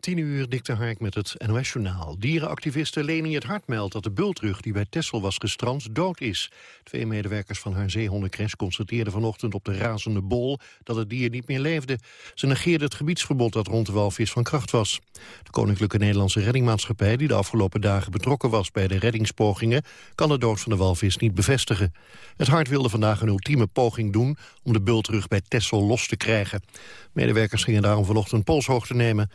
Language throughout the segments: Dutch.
10 uur, dikte Hark met het NOS-journaal. Dierenactiviste Leni het Hart meldt dat de bultrug die bij Tessel was gestrand dood is. Twee medewerkers van haar zeehondencrash constateerden vanochtend op de razende bol dat het dier niet meer leefde. Ze negeerde het gebiedsverbod dat rond de walvis van kracht was. De Koninklijke Nederlandse Reddingmaatschappij, die de afgelopen dagen betrokken was bij de reddingspogingen, kan de dood van de walvis niet bevestigen. Het Hart wilde vandaag een ultieme poging doen om de bultrug bij Tessel los te krijgen. Medewerkers gingen daarom vanochtend polshoogte nemen.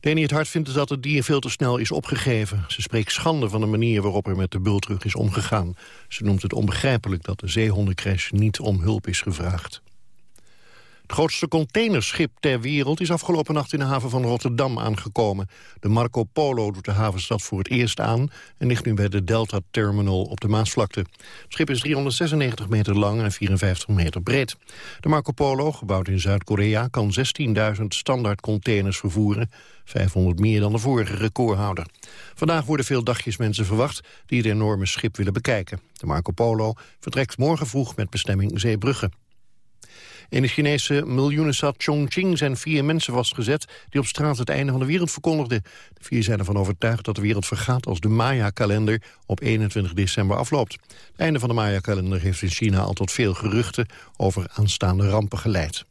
Leni het Hart vindt dat het dier veel te snel is opgegeven. Ze spreekt schande van de manier waarop er met de bultrug is omgegaan. Ze noemt het onbegrijpelijk dat de zeehondencrash niet om hulp is gevraagd. Het grootste containerschip ter wereld is afgelopen nacht in de haven van Rotterdam aangekomen. De Marco Polo doet de havenstad voor het eerst aan en ligt nu bij de Delta Terminal op de Maasvlakte. Het schip is 396 meter lang en 54 meter breed. De Marco Polo, gebouwd in Zuid-Korea, kan 16.000 standaard containers vervoeren, 500 meer dan de vorige recordhouder. Vandaag worden veel dagjes mensen verwacht die het enorme schip willen bekijken. De Marco Polo vertrekt morgen vroeg met bestemming Zeebrugge. In de Chinese miljoenenstad Chongqing zijn vier mensen vastgezet... die op straat het einde van de wereld verkondigden. De vier zijn ervan overtuigd dat de wereld vergaat als de Maya-kalender... op 21 december afloopt. Het einde van de Maya-kalender heeft in China al tot veel geruchten... over aanstaande rampen geleid.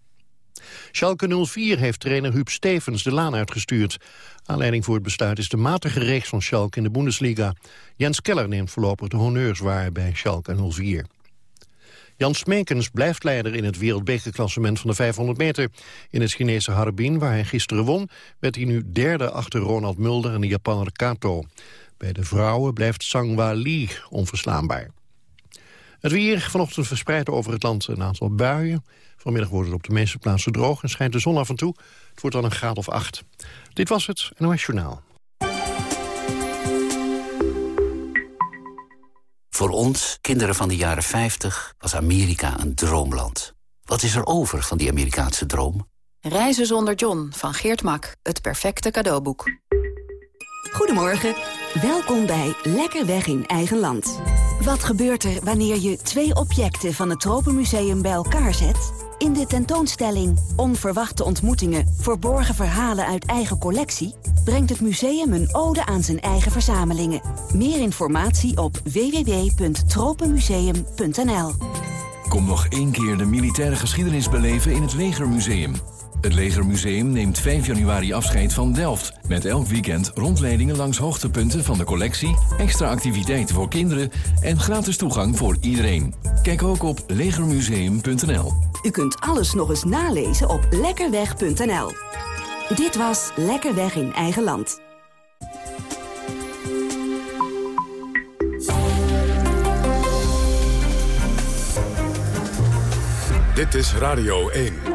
Schalke 04 heeft trainer Huub Stevens de laan uitgestuurd. Aanleiding voor het besluit is de matige reeks van Schalke in de Bundesliga. Jens Keller neemt voorlopig de honneurs waar bij Schalke 04. Jan Smekens blijft leider in het wereldbekerklassement van de 500 meter. In het Chinese Harbin, waar hij gisteren won, werd hij nu derde achter Ronald Mulder en de Japaner Kato. Bij de vrouwen blijft Sangwa Lee onverslaanbaar. Het weer vanochtend verspreidt over het land een aantal buien. Vanmiddag wordt het op de meeste plaatsen droog en schijnt de zon af en toe. Het wordt dan een graad of acht. Dit was het NOS Journaal. Voor ons, kinderen van de jaren 50, was Amerika een droomland. Wat is er over van die Amerikaanse droom? Reizen zonder John van Geert Mak. Het perfecte cadeauboek. Goedemorgen. Welkom bij Lekker Weg in Eigen Land. Wat gebeurt er wanneer je twee objecten van het Tropenmuseum bij elkaar zet? In de tentoonstelling Onverwachte ontmoetingen, verborgen verhalen uit eigen collectie... brengt het museum een ode aan zijn eigen verzamelingen. Meer informatie op www.tropenmuseum.nl Kom nog één keer de militaire geschiedenis beleven in het Legermuseum. Het Legermuseum neemt 5 januari afscheid van Delft... met elk weekend rondleidingen langs hoogtepunten van de collectie... extra activiteiten voor kinderen en gratis toegang voor iedereen. Kijk ook op legermuseum.nl. U kunt alles nog eens nalezen op lekkerweg.nl. Dit was Lekker Weg in Eigen Land. Dit is Radio 1.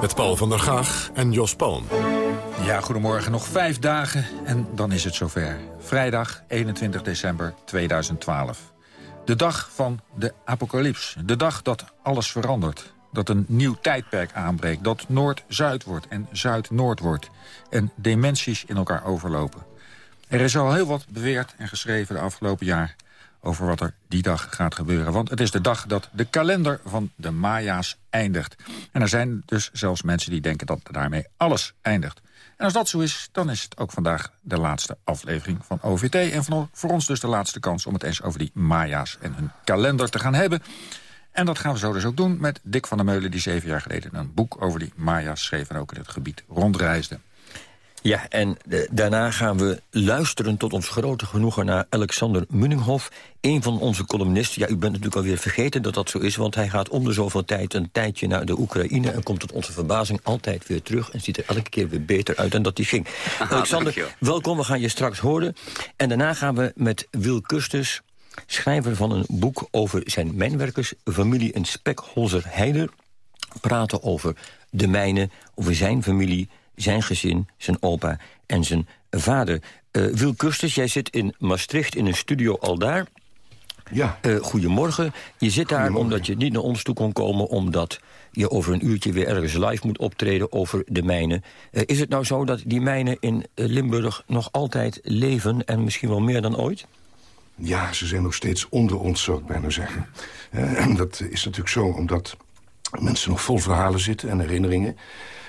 Met Paul van der Gaag en Jos Palm. Ja, goedemorgen. Nog vijf dagen en dan is het zover. Vrijdag 21 december 2012. De dag van de apocalyps. De dag dat alles verandert. Dat een nieuw tijdperk aanbreekt. Dat Noord-Zuid wordt en Zuid-Noord wordt. En dimensies in elkaar overlopen. Er is al heel wat beweerd en geschreven de afgelopen jaar over wat er die dag gaat gebeuren. Want het is de dag dat de kalender van de Maya's eindigt. En er zijn dus zelfs mensen die denken dat daarmee alles eindigt. En als dat zo is, dan is het ook vandaag de laatste aflevering van OVT. En voor ons dus de laatste kans om het eens over die Maya's en hun kalender te gaan hebben. En dat gaan we zo dus ook doen met Dick van der Meulen... die zeven jaar geleden een boek over die Maya's schreef... en ook in het gebied rondreisde. Ja, en eh, daarna gaan we luisteren tot ons grote genoegen naar Alexander Munninghoff. Een van onze columnisten. Ja, u bent natuurlijk alweer vergeten dat dat zo is... want hij gaat om de zoveel tijd een tijdje naar de Oekraïne... en komt tot onze verbazing altijd weer terug... en ziet er elke keer weer beter uit dan dat hij ging. Alexander, welkom, we gaan je straks horen. En daarna gaan we met Wil Kustus schrijver van een boek over zijn mijnwerkersfamilie in Spekholzer Heider. Praten over de mijnen, over zijn familie, zijn gezin, zijn opa en zijn vader. Uh, Wil Kustus, jij zit in Maastricht in een studio al daar. Ja. Uh, goedemorgen. Je zit daar omdat je niet naar ons toe kon komen... omdat je over een uurtje weer ergens live moet optreden over de mijnen. Uh, is het nou zo dat die mijnen in Limburg nog altijd leven... en misschien wel meer dan ooit? Ja, ze zijn nog steeds onder ons, zou ik bijna zeggen. Dat is natuurlijk zo omdat mensen nog vol verhalen zitten en herinneringen.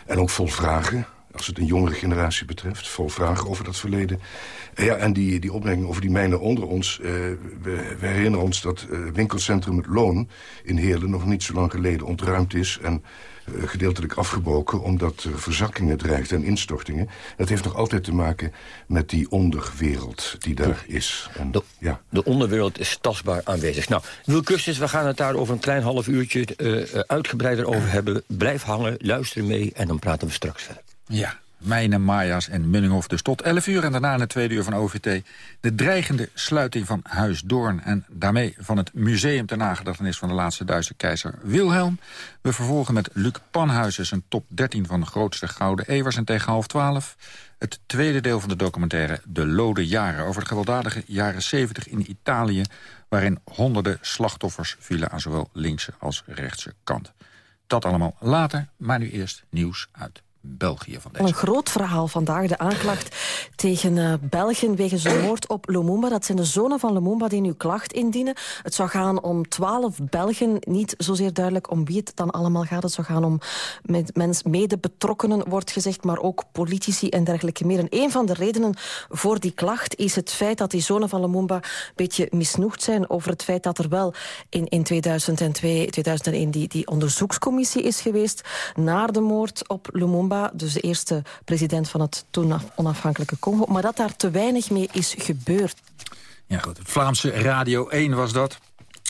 En ook vol vragen als het een jongere generatie betreft. Vol vragen over dat verleden. En, ja, en die, die opmerking over die mijnen onder ons. Uh, we, we, herinneren ons dat uh, winkelcentrum Het Loon in Heerlen... nog niet zo lang geleden ontruimd is en uh, gedeeltelijk afgebroken... omdat er verzakkingen dreigden en instortingen. Dat heeft nog altijd te maken met die onderwereld die daar is. En, de, ja. de onderwereld is tastbaar aanwezig. Nou, Wil Kustus, we gaan het daar over een klein half uurtje... uitgebreider over hebben. Blijf hangen, luister mee en dan praten we straks verder. Ja, Mijnen, Maya's en Munninghof dus tot 11 uur... en daarna in tweede uur van OVT de dreigende sluiting van Huis Doorn... en daarmee van het Museum ter Nagedachtenis van de laatste Duitse keizer Wilhelm. We vervolgen met Luc Panhuizen zijn top 13 van de grootste gouden evers... en tegen half 12 het tweede deel van de documentaire De Lode Jaren... over de gewelddadige jaren 70 in Italië... waarin honderden slachtoffers vielen aan zowel linkse als rechtse kant. Dat allemaal later, maar nu eerst nieuws uit België van deze Een groot verhaal vandaag. De aanklacht tegen uh, België wegens de moord op Lumumba. Dat zijn de zonen van Lumumba die nu klacht indienen. Het zou gaan om twaalf Belgen. Niet zozeer duidelijk om wie het dan allemaal gaat. Het zou gaan om met mens mede betrokkenen, wordt gezegd. Maar ook politici en dergelijke meer. En een van de redenen voor die klacht is het feit dat die zonen van Lumumba... een beetje misnoegd zijn over het feit dat er wel in, in 2002, 2001... Die, die onderzoekscommissie is geweest naar de moord op Lumumba dus de eerste president van het toen onafhankelijke Congo... maar dat daar te weinig mee is gebeurd. Ja goed, Vlaamse Radio 1 was dat.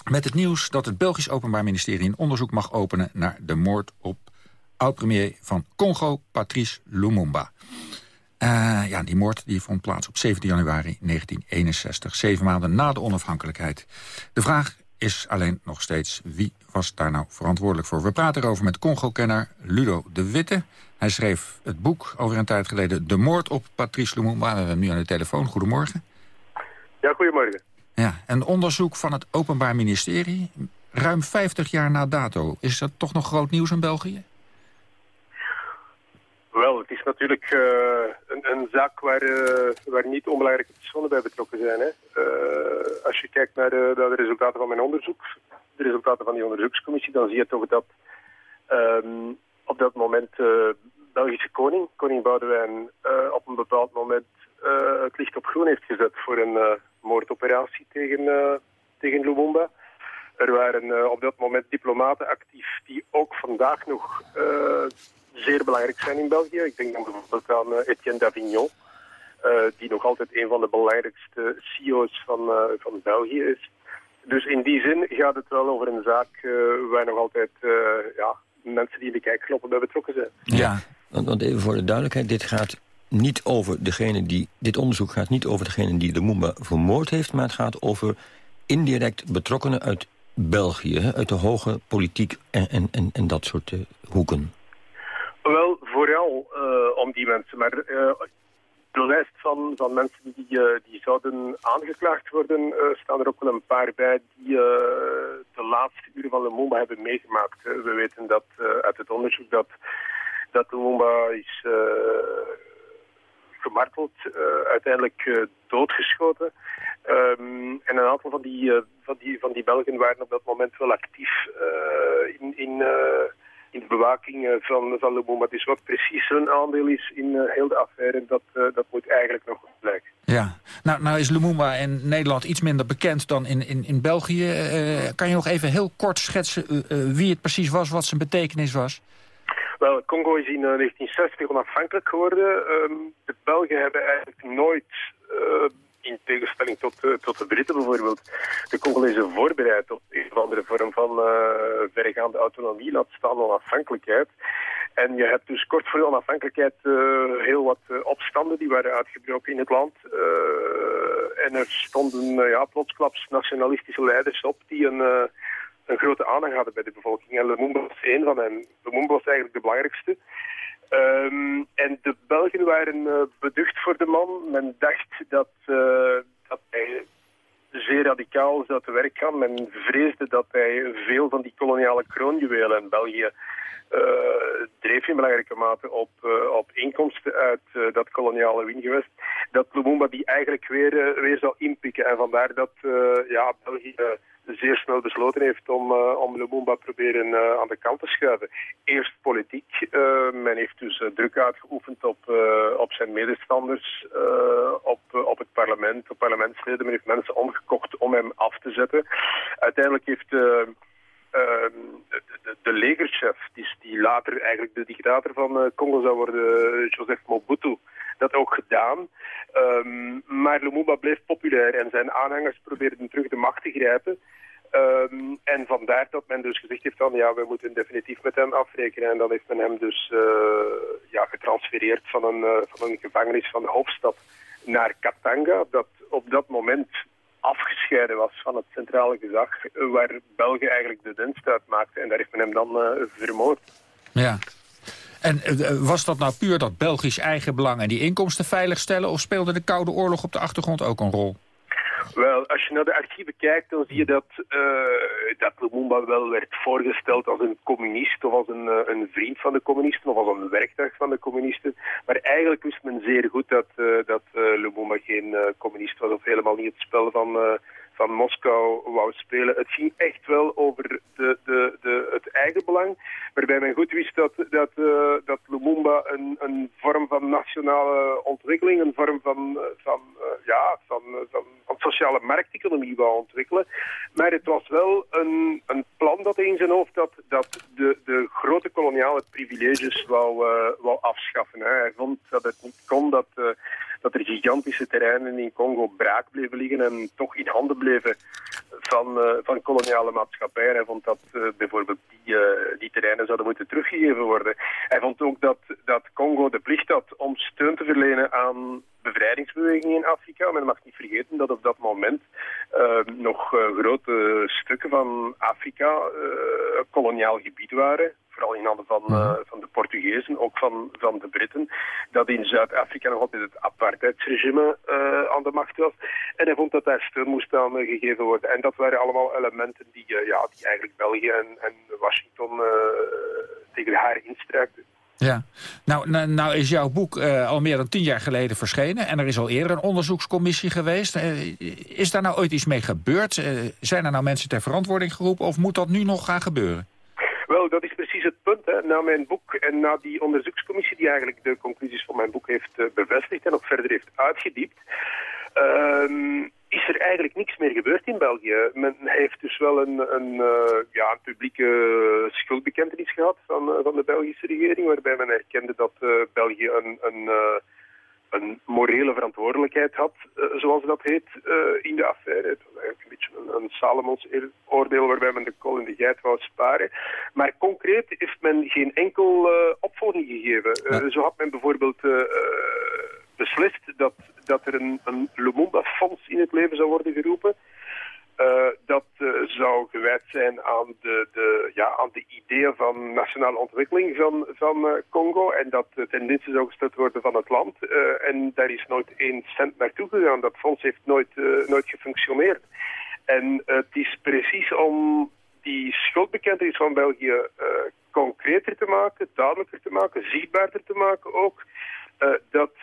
Met het nieuws dat het Belgisch Openbaar Ministerie een onderzoek mag openen... naar de moord op oud-premier van Congo, Patrice Lumumba. Uh, ja, die moord die vond plaats op 17 januari 1961, zeven maanden na de onafhankelijkheid. De vraag is alleen nog steeds wie was daar nou verantwoordelijk voor. We praten erover met Congo-kenner Ludo de Witte. Hij schreef het boek over een tijd geleden... De moord op Patrice Lumumba. We hebben hem nu aan de telefoon. Goedemorgen. Ja, goedemorgen. Ja, een onderzoek van het Openbaar Ministerie. Ruim 50 jaar na dato. Is dat toch nog groot nieuws in België? Natuurlijk uh, een, een, zaak waar, uh, waar niet onbelangrijke personen bij betrokken zijn. Hè. Uh, als je kijkt naar de, de, resultaten van mijn onderzoek, de resultaten van die onderzoekscommissie, dan zie je toch dat um, op dat moment Belgische koning, koning Boudewijn, op een bepaald moment het licht op groen heeft gezet voor een moordoperatie tegen, tegen Lumumba. Er waren op dat moment diplomaten actief die ook vandaag nog zeer belangrijk zijn in België. Ik denk dan bijvoorbeeld aan uh, Etienne Davignon, die nog altijd een van de belangrijkste CEO's van, van België is. Dus in die zin gaat het wel over een zaak waar nog altijd ja, mensen die in de kijkknoppen bij betrokken zijn. Ja, want, want even voor de duidelijkheid, dit gaat niet over degene die... Dit onderzoek gaat niet over degene die de Moomba vermoord heeft... maar het gaat over indirect betrokkenen uit België, uit de hoge politiek en, en, en, en dat soort uh, hoeken? Die mensen. Maar uh, de lijst van, van mensen die, die zouden aangeklaagd worden, staan er ook wel een paar bij die de laatste uren van Lumumba hebben meegemaakt. We weten dat uit het onderzoek dat, dat Lumumba is gemarteld, uiteindelijk doodgeschoten. Um, en een aantal van die, van, die, van die Belgen waren op dat moment wel actief in, in, in de bewaking van, van Lumumba. Dus wat precies hun aandeel is in heel de affaire, dat, dat moet eigenlijk nog blijken. Ja, nou, nou is Lumumba in Nederland iets minder bekend dan in, in, in België. kan je nog even heel kort schetsen wie het precies was, wat zijn betekenis was? Wel, Congo is in 1960 onafhankelijk geworden. Um, de Belgen hebben eigenlijk nooit in tegenstelling tot, uh, tot de Britten bijvoorbeeld, de Congolezen voorbereid op een of andere vorm van uh, verregaande autonomie, laat staan onafhankelijkheid. En je hebt dus kort voor de onafhankelijkheid uh, heel wat opstanden die waren uitgebroken in het land. en er stonden ja, plotsklaps nationalistische leiders op die een, een grote aanhang hadden bij de bevolking. En Lumumba was één van hen. Lumumba was eigenlijk de belangrijkste. Um, en de Belgen waren beducht voor de man. Men dacht dat, dat hij zeer radicaal zou te werk gaan. Men vreesde dat hij veel van die koloniale kroonjuwelen in België uh, dreef in belangrijke mate op, op inkomsten uit dat koloniale wingewest. Dat Lumumba die eigenlijk weer, weer zou inpikken. En vandaar dat ja, België zeer snel besloten heeft om, uh, om Lumumba proberen uh, aan de kant te schuiven. Eerst politiek. Uh, men heeft dus druk uitgeoefend op, op zijn medestanders, op, op het parlement, op parlementsleden. Men heeft mensen omgekocht om hem af te zetten. Uiteindelijk heeft... Ehm, de, de, de, legerchef, die, die, later eigenlijk de dictator van Congo zou worden, Joseph Mobutu, dat ook gedaan. Um, maar Lumumba bleef populair en zijn aanhangers probeerden terug de macht te grijpen. Um, en vandaar dat men dus gezegd heeft van ja, we moeten definitief met hem afrekenen. En dan heeft men hem dus uh, ja, getransfereerd van een, uh, van een gevangenis van de hoofdstad naar Katanga. Dat op dat moment afgescheiden was van het centrale gezag, waar België eigenlijk de dienst uit maakte. En daar heeft men hem dan uh, vermoord. Ja. En was dat nou puur dat Belgisch eigenbelang en die inkomsten veiligstellen... of speelde de Koude Oorlog op de achtergrond ook een rol? Wel, als je naar de archieven kijkt, dan zie je dat, uh, dat Lumumba wel werd voorgesteld als een communist of als een, een vriend van de communisten of als een werktuig van de communisten. Maar eigenlijk wist men zeer goed dat, uh, dat Lumumba geen communist was of helemaal niet het spel van van Moskou wou spelen. Het ging echt wel over de, de, de, het eigen belang, waarbij men goed wist dat, dat, uh, dat Lumumba een, een vorm van nationale ontwikkeling, een vorm van, eh, van, uh, ja, van, van, van, sociale markteconomie wou ontwikkelen. Maar het was wel een, een plan dat in zijn hoofd had, dat de, de grote koloniale privileges wou, uh, wou afschaffen. Hij vond dat het niet kon dat dat er gigantische terreinen in Congo braak bleven liggen en toch in handen bleven van, uh, van koloniale maatschappijen. Hij vond dat uh, bijvoorbeeld die, uh, die terreinen zouden moeten teruggegeven worden. Hij vond ook dat, dat Congo de plicht had om steun te verlenen aan bevrijdingsbewegingen in Afrika. Men mag niet vergeten dat op dat moment nog grote stukken van Afrika koloniaal gebied waren vooral in handen van, uh, van de Portugezen, ook van, van de Britten, dat in Zuid-Afrika nog altijd het apartheidsregime uh, aan de macht was. En hij vond dat daar steun moest aan uh, gegeven worden. En dat waren allemaal elementen die, ja, die eigenlijk België en, en Washington tegen haar instruikten. Ja, nou, nou, nou, is jouw boek uh, al meer dan tien jaar geleden verschenen... en er is al eerder een onderzoekscommissie geweest. Uh, is daar nou ooit iets mee gebeurd? Uh, zijn er nou mensen ter verantwoording geroepen... of moet dat nu nog gaan gebeuren? Het punt. Hè. Na mijn boek en na die onderzoekscommissie die eigenlijk de conclusies van mijn boek heeft uh, bevestigd en ook verder heeft uitgediept, uh, is er eigenlijk niks meer gebeurd in België. Men heeft dus wel een, een, uh, ja, een publieke schuldbekentenis gehad van, van de Belgische regering, waarbij men erkende dat België een... een een morele verantwoordelijkheid had, uh, zoals dat heet, uh, in de affaire. Het was eigenlijk een beetje een, een Salomons oordeel waarbij men de kool in de geit wou sparen. Maar concreet heeft men geen enkel uh, opvolging gegeven. Ja. Zo had men bijvoorbeeld beslist dat, dat er een, een Lumumba-fonds in het leven zou worden geroepen. Uh, dat uh, zou gewijd zijn aan de, de, ja, aan de ideeën van nationale ontwikkeling van, van uh, Congo en dat de tendensen zou gesteld worden van het land. en daar is nooit één cent naartoe gegaan. Dat fonds heeft nooit, nooit gefunctioneerd. En het is precies om die schuldbekentenis van België concreter te maken, duidelijker te maken, zichtbaarder te maken ook, dat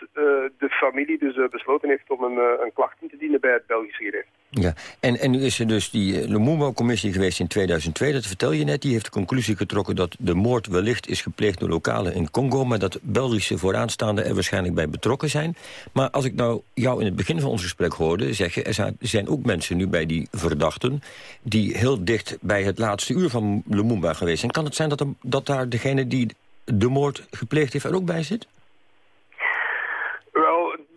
de familie dus besloten heeft om een, een, klacht in te dienen bij het Belgische gerecht. Ja, en, en nu is er dus die Lumumba-commissie geweest in 2002, dat vertel je net. Die heeft de conclusie getrokken dat de moord wellicht is gepleegd door lokalen in Congo... maar dat Belgische vooraanstaanden er waarschijnlijk bij betrokken zijn. Maar als ik nou jou in het begin van ons gesprek hoorde zeggen... er zijn ook mensen nu bij die verdachten... die heel dicht bij het laatste uur van Lumumba geweest zijn. Kan het zijn dat, dat daar degene die de moord gepleegd heeft er ook bij zit?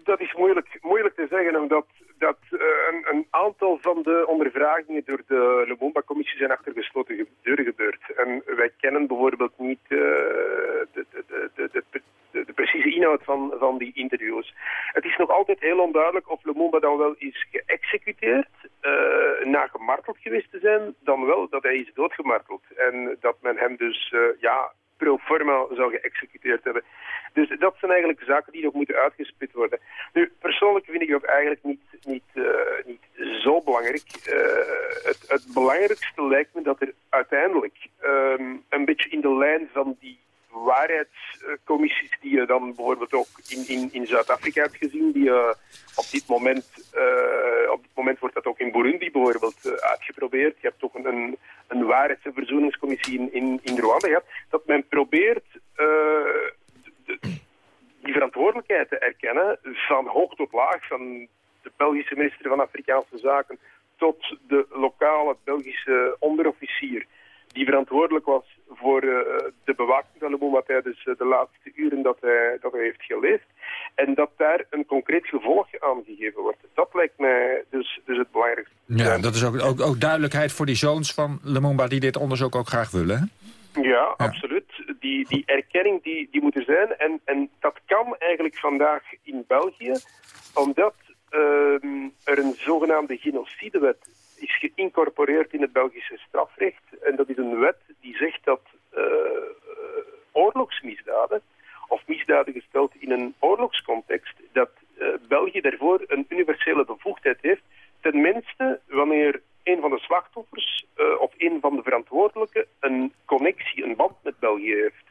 dat is moeilijk, moeilijk te zeggen, omdat dat, uh, een, een, aantal van de ondervragingen door de Lumumba-commissie zijn achter gesloten deuren gebeurd. En wij kennen bijvoorbeeld niet uh, de, de, de, de, precieze inhoud van, van die interviews. Het is nog altijd heel onduidelijk of Lumumba dan wel is geëxecuteerd, uh, na gemarteld geweest te zijn, dan wel dat hij is doodgemarteld. En dat men hem dus uh, ja, pro forma zou geëxecuteerd hebben. Dus dat zijn eigenlijk zaken die nog moeten uitgespit worden. Nu, persoonlijk vind ik dat eigenlijk niet, niet, uh, niet zo belangrijk. het, het belangrijkste lijkt me dat er uiteindelijk um, een beetje in de lijn van die waarheidscommissies die je dan bijvoorbeeld ook in, in, in Zuid-Afrika hebt gezien, die uh, op dit moment, uh, op dit moment wordt dat ook in Burundi bijvoorbeeld uh, uitgeprobeerd. Je hebt toch een, een, een waarheids- en verzoeningscommissie in, in, in Rwanda gehad, dat men probeert de, die verantwoordelijkheid te erkennen van hoog tot laag, van de Belgische minister van Afrikaanse Zaken tot de lokale Belgische onderofficier die verantwoordelijk was voor uh, de bewaking van Lumumba tijdens uh, de laatste uren dat hij, dat hij heeft geleefd. En dat daar een concreet gevolg aan gegeven wordt. Dat lijkt mij dus, dus het belangrijkste. Ja, dat is ook, ook, ook duidelijkheid voor die zoons van Lumumba die dit onderzoek ook graag willen, hè? Ja, ja, absoluut. Die, die erkenning die, die moet er zijn. En, en dat kan eigenlijk vandaag in België, omdat uh, er een zogenaamde genocidewet is geïncorporeerd in het Belgische strafrecht. En dat is een wet die zegt dat uh, oorlogsmisdaden, of misdaden gesteld in een oorlogscontext, dat uh, België daarvoor een universele bevoegdheid heeft, tenminste wanneer een van de slachtoffers uh, of een van de verantwoordelijken een connectie, een band met België heeft.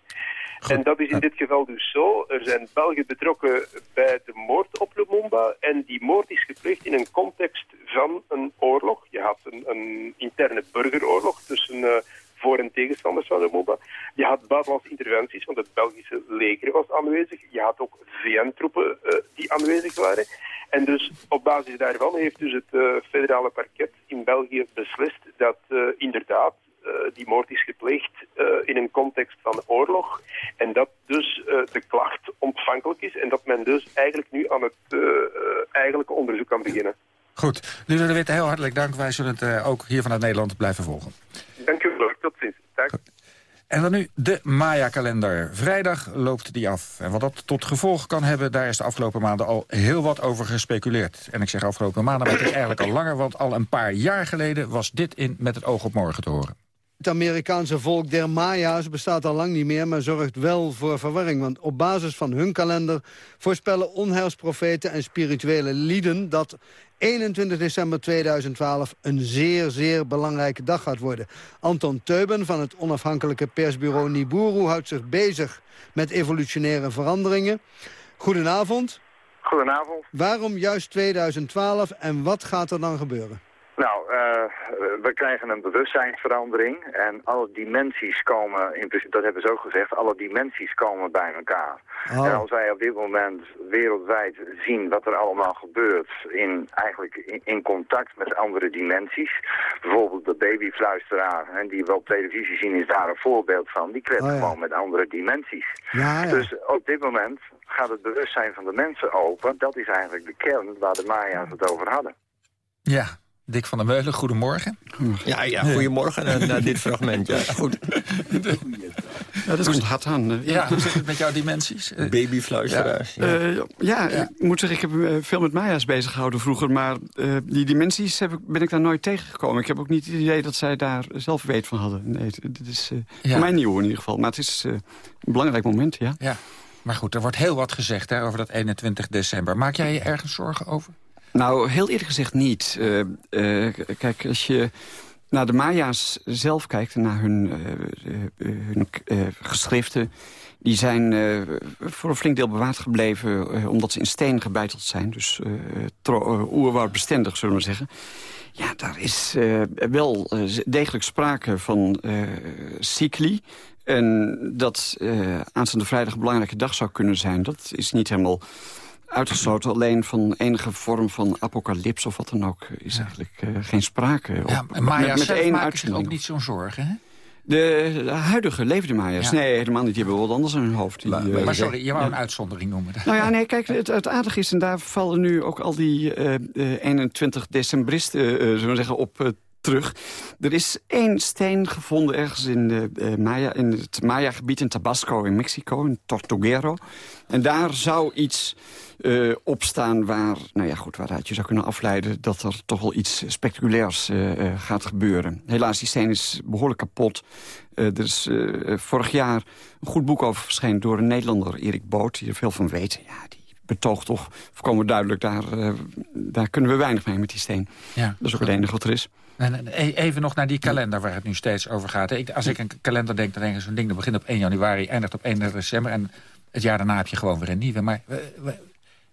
Goed. En dat is in dit geval dus zo. Er zijn Belgen betrokken bij de moord op Lumumba. En die moord is gepleegd in een context van een oorlog. Je had een, een interne burgeroorlog tussen uh, voor- en tegenstanders van Lumumba. Je had buitenlandse interventies, want het Belgische leger was aanwezig. Je had ook VN-troepen uh, die aanwezig waren. En dus op basis daarvan heeft dus het uh, federale parket in België beslist dat inderdaad uh, die moord is gepleegd uh, in een context van oorlog. En dat dus uh, de klacht ontvankelijk is en dat men dus eigenlijk nu aan het eigenlijke onderzoek kan beginnen. Goed, dus de Witte, heel hartelijk dank. Wij zullen het ook hier vanuit Nederland blijven volgen. Dank u wel, tot ziens. Dank. En dan nu de Maya-kalender. Vrijdag loopt die af. En wat dat tot gevolg kan hebben, daar is de afgelopen maanden al heel wat over gespeculeerd. En ik zeg afgelopen maanden, maar het is eigenlijk al langer... want al een paar jaar geleden was dit in Met het oog op morgen te horen. Het Amerikaanse volk der Maya's bestaat al lang niet meer... maar zorgt wel voor verwarring. Want op basis van hun kalender voorspellen onheilsprofeten en spirituele lieden... dat 21 december 2012 een zeer, zeer belangrijke dag gaat worden. Anton Teuben van het onafhankelijke persbureau Niburu... houdt zich bezig met evolutionaire veranderingen. Goedenavond. Goedenavond. Waarom juist 2012 en wat gaat er dan gebeuren? Nou, uh, we krijgen een bewustzijnsverandering en alle dimensies komen, in, dat hebben ze ook gezegd, alle dimensies komen bij elkaar. Oh. En als wij op dit moment wereldwijd zien wat er allemaal gebeurt in, eigenlijk in, in contact met andere dimensies, bijvoorbeeld de babyfluisteraar en die we op televisie zien is daar een voorbeeld van, die kletst oh, ja. gewoon met andere dimensies. Ja, ja. Dus op dit moment gaat het bewustzijn van de mensen open, dat is eigenlijk de kern waar de Maya's het over hadden. Ja, Dick van der Meulen, goedemorgen. Ja, ja goedemorgen naar, naar dit fragment. Ja, goed. Ja, dat komt hard aan. Ja, hoe zit het met jouw dimensies? Babyfluisteraars. Ja, ja. Uh, ja, ja, ik moet zeggen, ik heb me veel met Maya's bezig gehouden vroeger. Maar uh, die dimensies heb ik, ben ik daar nooit tegengekomen. Ik heb ook niet het idee dat zij daar zelf weet van hadden. Nee, dit is uh, voor mij nieuw in ieder geval. Maar het is een belangrijk moment, ja. ja. Maar goed, er wordt heel wat gezegd hè, over dat 21 december. Maak jij je ergens zorgen over? Nou, heel eerlijk gezegd niet. Uh, uh, kijk, als je naar de Maya's zelf kijkt... en naar hun, uh, hun geschriften... die zijn voor een flink deel bewaard gebleven... omdat ze in steen gebeiteld zijn. Dus oerwoudbestendig, zullen we zeggen. Ja, daar is wel degelijk sprake van cycli... En dat aanstaande vrijdag een belangrijke dag zou kunnen zijn... dat is niet helemaal uitgesloten. Alleen van enige vorm van apocalyps of wat dan ook is ja. eigenlijk uh, geen sprake. Ja, op, Maya met, met één maken zich ook niet zo'n zorgen, hè? De, de, huidige levende Maya's? Ja. Nee, helemaal niet. Die hebben wel wat anders in hun hoofd. Die, maar, uh, maar sorry, je wou een uitzondering noemen. Nou ja, nee, kijk, het, het aardige is... en daar vallen nu ook al die uh, 21 decembristen, zullen we zeggen, op terug. Er is één steen gevonden ergens in, de, uh, Maya, in het Maya-gebied in Tabasco in Mexico, in Tortuguero. En daar zou iets uh, opstaan waar, nou ja, goed, waaruit je zou kunnen afleiden... dat er toch wel iets spectaculairs uh, gaat gebeuren. Helaas, die steen is behoorlijk kapot. er is vorig jaar een goed boek over verschenen door een Nederlander, Erik Boot... die er veel van weet. Ja, die betoogt toch voorkomen duidelijk, daar, daar kunnen we weinig mee met die steen. Ja. Dat is ook het enige wat er is. En even nog naar die kalender waar het nu steeds over gaat. Ik, als ik een kalender denk, dan denk ik zo'n ding... dat begint op 1 januari, eindigt op 31 december... en het jaar daarna heb je gewoon weer een nieuwe. Maar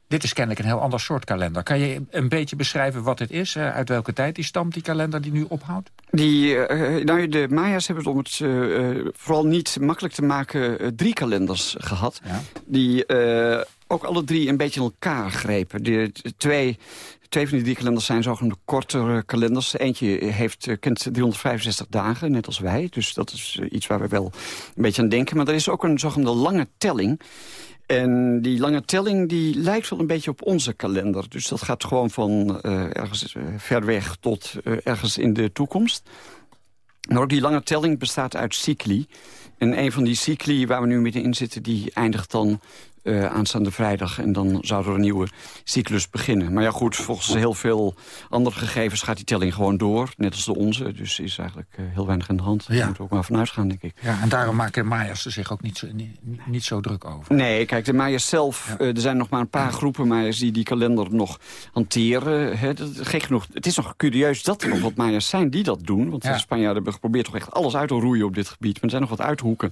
dit is kennelijk een heel ander soort kalender. Kan je een beetje beschrijven wat het is? Uit welke tijd die stamt, die kalender die nu ophoudt? Die, uh, nou, de Maya's hebben het om het uh, vooral niet makkelijk te maken... drie kalenders gehad. Ja. Die ook alle drie een beetje in elkaar grepen. De, twee Twee van die drie kalenders zijn zogenaamde kortere kalenders. Eentje heeft, kent 365 dagen, net als wij. Dus dat is iets waar we wel een beetje aan denken. Maar er is ook een zogenaamde lange telling. En die lange telling die lijkt wel een beetje op onze kalender. Dus dat gaat gewoon van uh, ergens ver weg tot ergens in de toekomst. Maar ook die lange telling bestaat uit cycli. En een van die cycli waar we nu middenin zitten... die eindigt dan uh, aanstaande vrijdag. En dan zou er een nieuwe cyclus beginnen. Maar ja goed, volgens heel veel andere gegevens gaat die telling gewoon door. Net als de onze. Dus is eigenlijk uh, heel weinig aan de hand. Daar moeten we ook maar vanuit gaan, denk ik. Ja, en daarom maken de Mayas er zich ook niet zo, niet, niet zo druk over. Nee, kijk, de Mayas zelf... Ja. Uh, er zijn nog maar een paar groepen Mayas die die kalender nog hanteren. Hè, dat, gek genoeg, het is nog curieus dat er nog wat Mayas zijn die dat doen. Want de Spanjaarden hebben geprobeerd toch echt alles uit te roeien op dit gebied. Maar er zijn nog wat uithoeken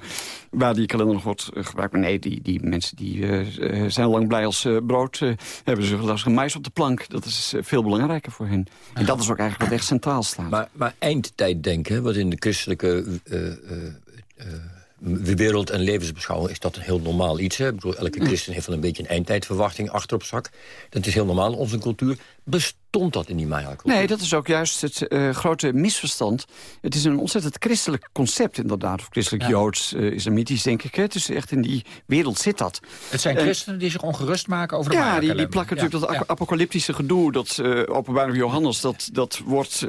waar die kalender nog wordt gebruikt. Maar nee, die, die mensen die uh, zijn lang blij als uh, brood hebben ze als mais op de plank. Dat is veel belangrijker voor hen. En dat is ook eigenlijk wat echt centraal staat. Maar, maar eindtijddenken, wat in de christelijke wereld- en levensbeschouwing is dat een heel normaal iets. Hè? Ik bedoel, elke christen heeft wel een beetje een eindtijdverwachting achter op zak. Dat is heel normaal in onze cultuur. Bestond dat in die Maya-cultuur? Nee, dat is ook juist het uh, grote misverstand. Het is een ontzettend christelijk concept inderdaad. Of christelijk-joods, uh, islamitisch denk ik. Hè. Het is echt in die wereld zit dat. Het zijn christenen die zich ongerust maken over de Ja, die, die, plakken natuurlijk dat apocalyptische gedoe... dat openbaring Johannes, dat, dat wordt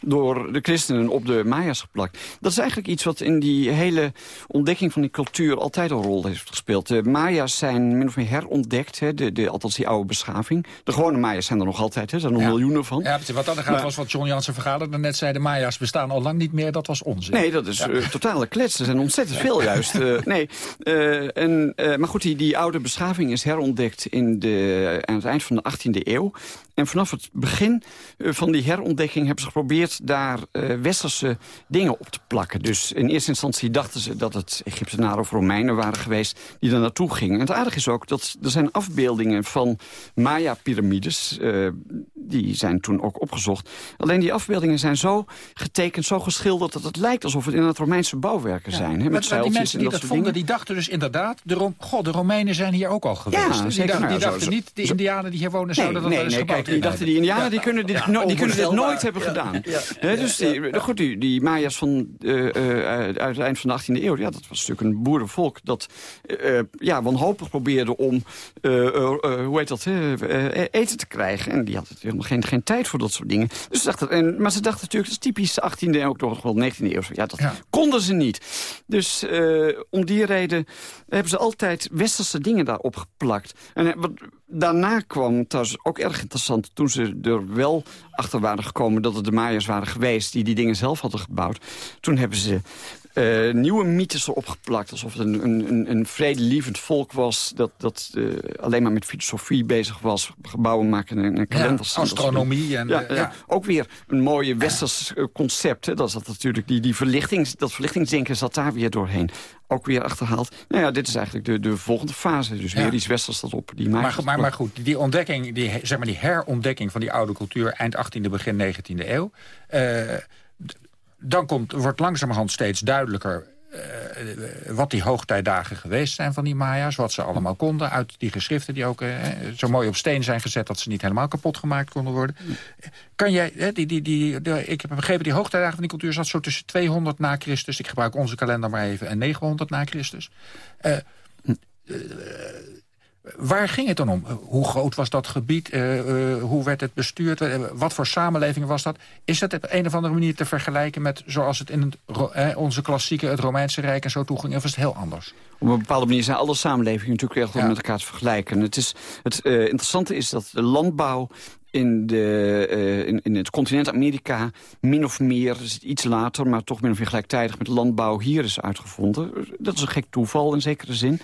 door de christenen op de Maya's geplakt. Dat is eigenlijk iets wat in die hele ontdekking van die cultuur... altijd een rol heeft gespeeld. De Maya's zijn min of meer herontdekt, hè, de, de, althans die oude beschaving. De gewone Maya's zijn er nog altijd, hè, er zijn nog ja. miljoenen van. Ja, wat dan gaat was wat John Jansen vergaderde net zei... de Maya's bestaan al lang niet meer, dat was onzin. Nee, dat is ja. uh, totale klets. Er zijn ontzettend veel juist. Uh, nee, uh, en, maar goed, die, die oude beschaving is herontdekt in de, aan het eind van de 18e eeuw. En vanaf het begin van die herontdekking hebben ze geprobeerd... daar westerse dingen op te plakken. Dus in eerste instantie dachten ze dat het Egyptenaren of Romeinen waren geweest... die daar naartoe gingen. En het aardige is ook dat er zijn afbeeldingen van Maya-pyramides... Uh, die zijn toen ook opgezocht. Alleen die afbeeldingen zijn zo getekend, zo geschilderd... dat het lijkt alsof het in het Romeinse bouwwerken ja. zijn. Hè, met maar, die mensen die dat, dat vonden, die dachten dus inderdaad... De, Rom God, de Romeinen zijn hier ook al geweest. Ja, die, dachten, die dachten niet, de indianen die hier wonen... zouden nee, dat nee, nee, kijk, die dachten, die indianen die kunnen dit, no, die kunnen dit nooit hebben gedaan. He, dus die, goed, die, die Maya's van uh, uh, uit het eind van de 18e eeuw... Ja, dat was natuurlijk een boerenvolk dat uh, ja, wanhopig probeerde om... hoe heet dat, eten te krijgen. En die had het helemaal geen, geen tijd voor dat soort dingen. Dus ze dachten, en, maar ze dachten natuurlijk, dat is typisch 18e en ook nog wel 19e eeuw. Ja, dat ja. konden ze niet. Dus uh, om die reden hebben ze altijd westerse dingen daarop geplakt. En wat daarna kwam, trouwens ook erg interessant... toen ze er wel achter waren gekomen dat het de Mayas waren geweest... die die dingen zelf hadden gebouwd. Toen hebben ze uh, nieuwe mythes erop geplakt. Alsof het een, een, een vredelievend volk was... dat, dat uh, alleen maar met filosofie bezig was. Gebouwen maken en, en kalenders. Ja, astronomie. En, ja, uh, ja, Ook weer een mooie westers concept. Hè. Dat zat natuurlijk die, die verlichting, dat verlichtingsdenken zat daar weer doorheen. Ook weer achterhaald. Nou ja, dit is eigenlijk de, de volgende fase. Dus weer iets westers dat op die maar, maar, maar goed, die ontdekking, die, zeg maar die herontdekking van die oude cultuur... eind 18e, begin 19e eeuw dan komt, wordt langzamerhand steeds duidelijker... Uh, wat die hoogtijdagen geweest zijn van die Maya's. Wat ze allemaal konden uit die geschriften die ook uh, zo mooi op steen zijn gezet... dat ze niet helemaal kapot gemaakt konden worden. Kan jij, die, die, die, ik heb begrepen, die hoogtijdagen van die cultuur... zat zo tussen 200 na Christus, ik gebruik onze kalender maar even... en 900 na Christus. Waar ging het dan om? Hoe groot was dat gebied? hoe werd het bestuurd? wat voor samenleving was dat? Is dat op een of andere manier te vergelijken met zoals het in het, onze klassieke, het Romeinse Rijk en zo toeging? Of is het heel anders? Op een bepaalde manier zijn alle samenlevingen natuurlijk echt ja. met elkaar te vergelijken. Het, is, het interessante is dat de landbouw in, de, uh, in, in, het continent Amerika min of meer, iets later... maar toch min of meer gelijktijdig met landbouw hier is uitgevonden. Dat is een gek toeval in zekere zin.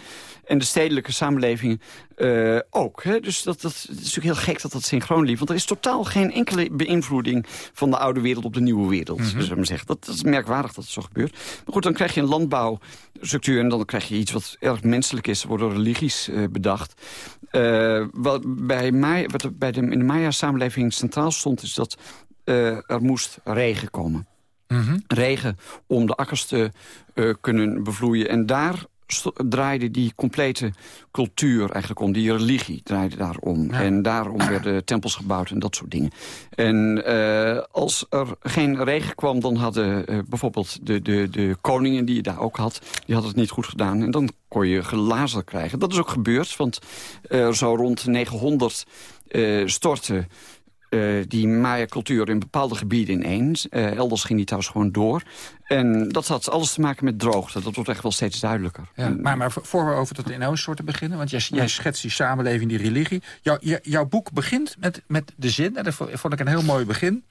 En de stedelijke samenlevingen uh, ook. Hè? Dus dat, dat, is natuurlijk heel gek dat dat synchroon liep. Want er is totaal geen enkele beïnvloeding van de oude wereld op de nieuwe wereld. Mm -hmm. maar zeggen. Dat, dat, is merkwaardig dat het zo gebeurt. Maar goed, dan krijg je een landbouwstructuur... en dan krijg je iets wat erg menselijk is. Er worden religies uh, bedacht. Uh, wat bij, Maya, wat bij de, in de Maya-samenleving centraal stond... is dat er moest regen komen. Mm -hmm. Regen om de akkers te kunnen bevloeien. En daar draaide die complete cultuur eigenlijk om. Die religie draaide daarom. En daarom werden tempels gebouwd en dat soort dingen. En uh, als er geen regen kwam, dan hadden uh, bijvoorbeeld de, de, de koningen die je daar ook had... die hadden het niet goed gedaan. En dan kon je glazen krijgen. Dat is ook gebeurd, want uh, zo rond 900 stortte uh, die Maya-cultuur in bepaalde gebieden ineens. Uh, elders ging die trouwens gewoon door. En dat had alles te maken met droogte. Dat wordt echt wel steeds duidelijker. Ja, maar, maar voor we over tot inhoudssoorten beginnen... want jij, jij schetst die samenleving, die religie. Jouw, jouw boek begint met, met de zin, en dat vond ik een heel mooi begin...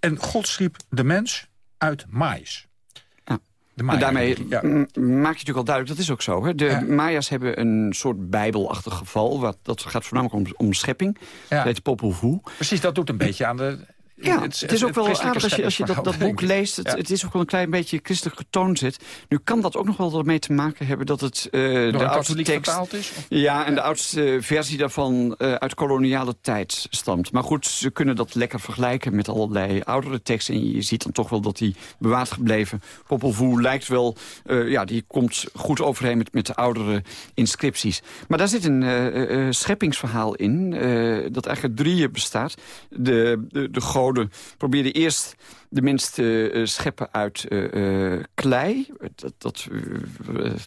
en God schiep de mens uit maïs. En daarmee maak je natuurlijk al duidelijk, dat is ook zo. Hè? De ja. Maya's hebben een soort bijbelachtig geval. Wat, dat gaat voornamelijk om, om schepping. Ja. Dat heet Popol Vuh. Precies, dat doet een beetje aan de ja, het, het, is ook wel aardig als je, als je dat, dat boek leest. Het, het, is ook wel een klein beetje christelijk getoond zit. Nu kan dat ook nog wel ermee te maken hebben dat het uh, de oudste tekst is? Ja, en de oudste versie daarvan uh, uit koloniale tijd stamt. Maar goed, ze kunnen dat lekker vergelijken met allerlei oudere teksten. En je ziet dan toch wel dat die bewaard gebleven. Popol Vuh lijkt wel, uh, ja, die komt goed overeen met, met de oudere inscripties. Maar daar zit een scheppingsverhaal in, dat eigenlijk drieën bestaat. De, de, de goden probeerden eerst de mens te uh, scheppen uit uh, uh, klei. Dat, dat,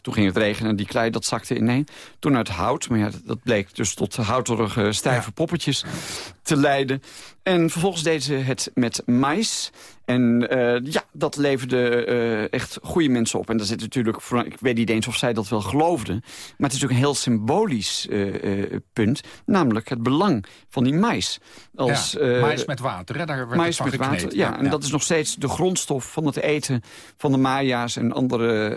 toen ging het regenen en die klei dat zakte ineen. Toen uit hout, maar ja, dat, dat bleek dus tot houterige stijve ja. poppetjes te leiden. En vervolgens deden ze het met mais. En uh, ja, dat leverde uh, echt goede mensen op. En daar zit natuurlijk, ik weet niet eens of zij dat wel geloofden... maar het is ook een heel symbolisch uh, punt. Namelijk het belang van die mais. Als, ja, mais met water, hè? Daar werd mais met gekneed. water, ja. En ja. dat is nog steeds de grondstof van het eten van de Maya's... en andere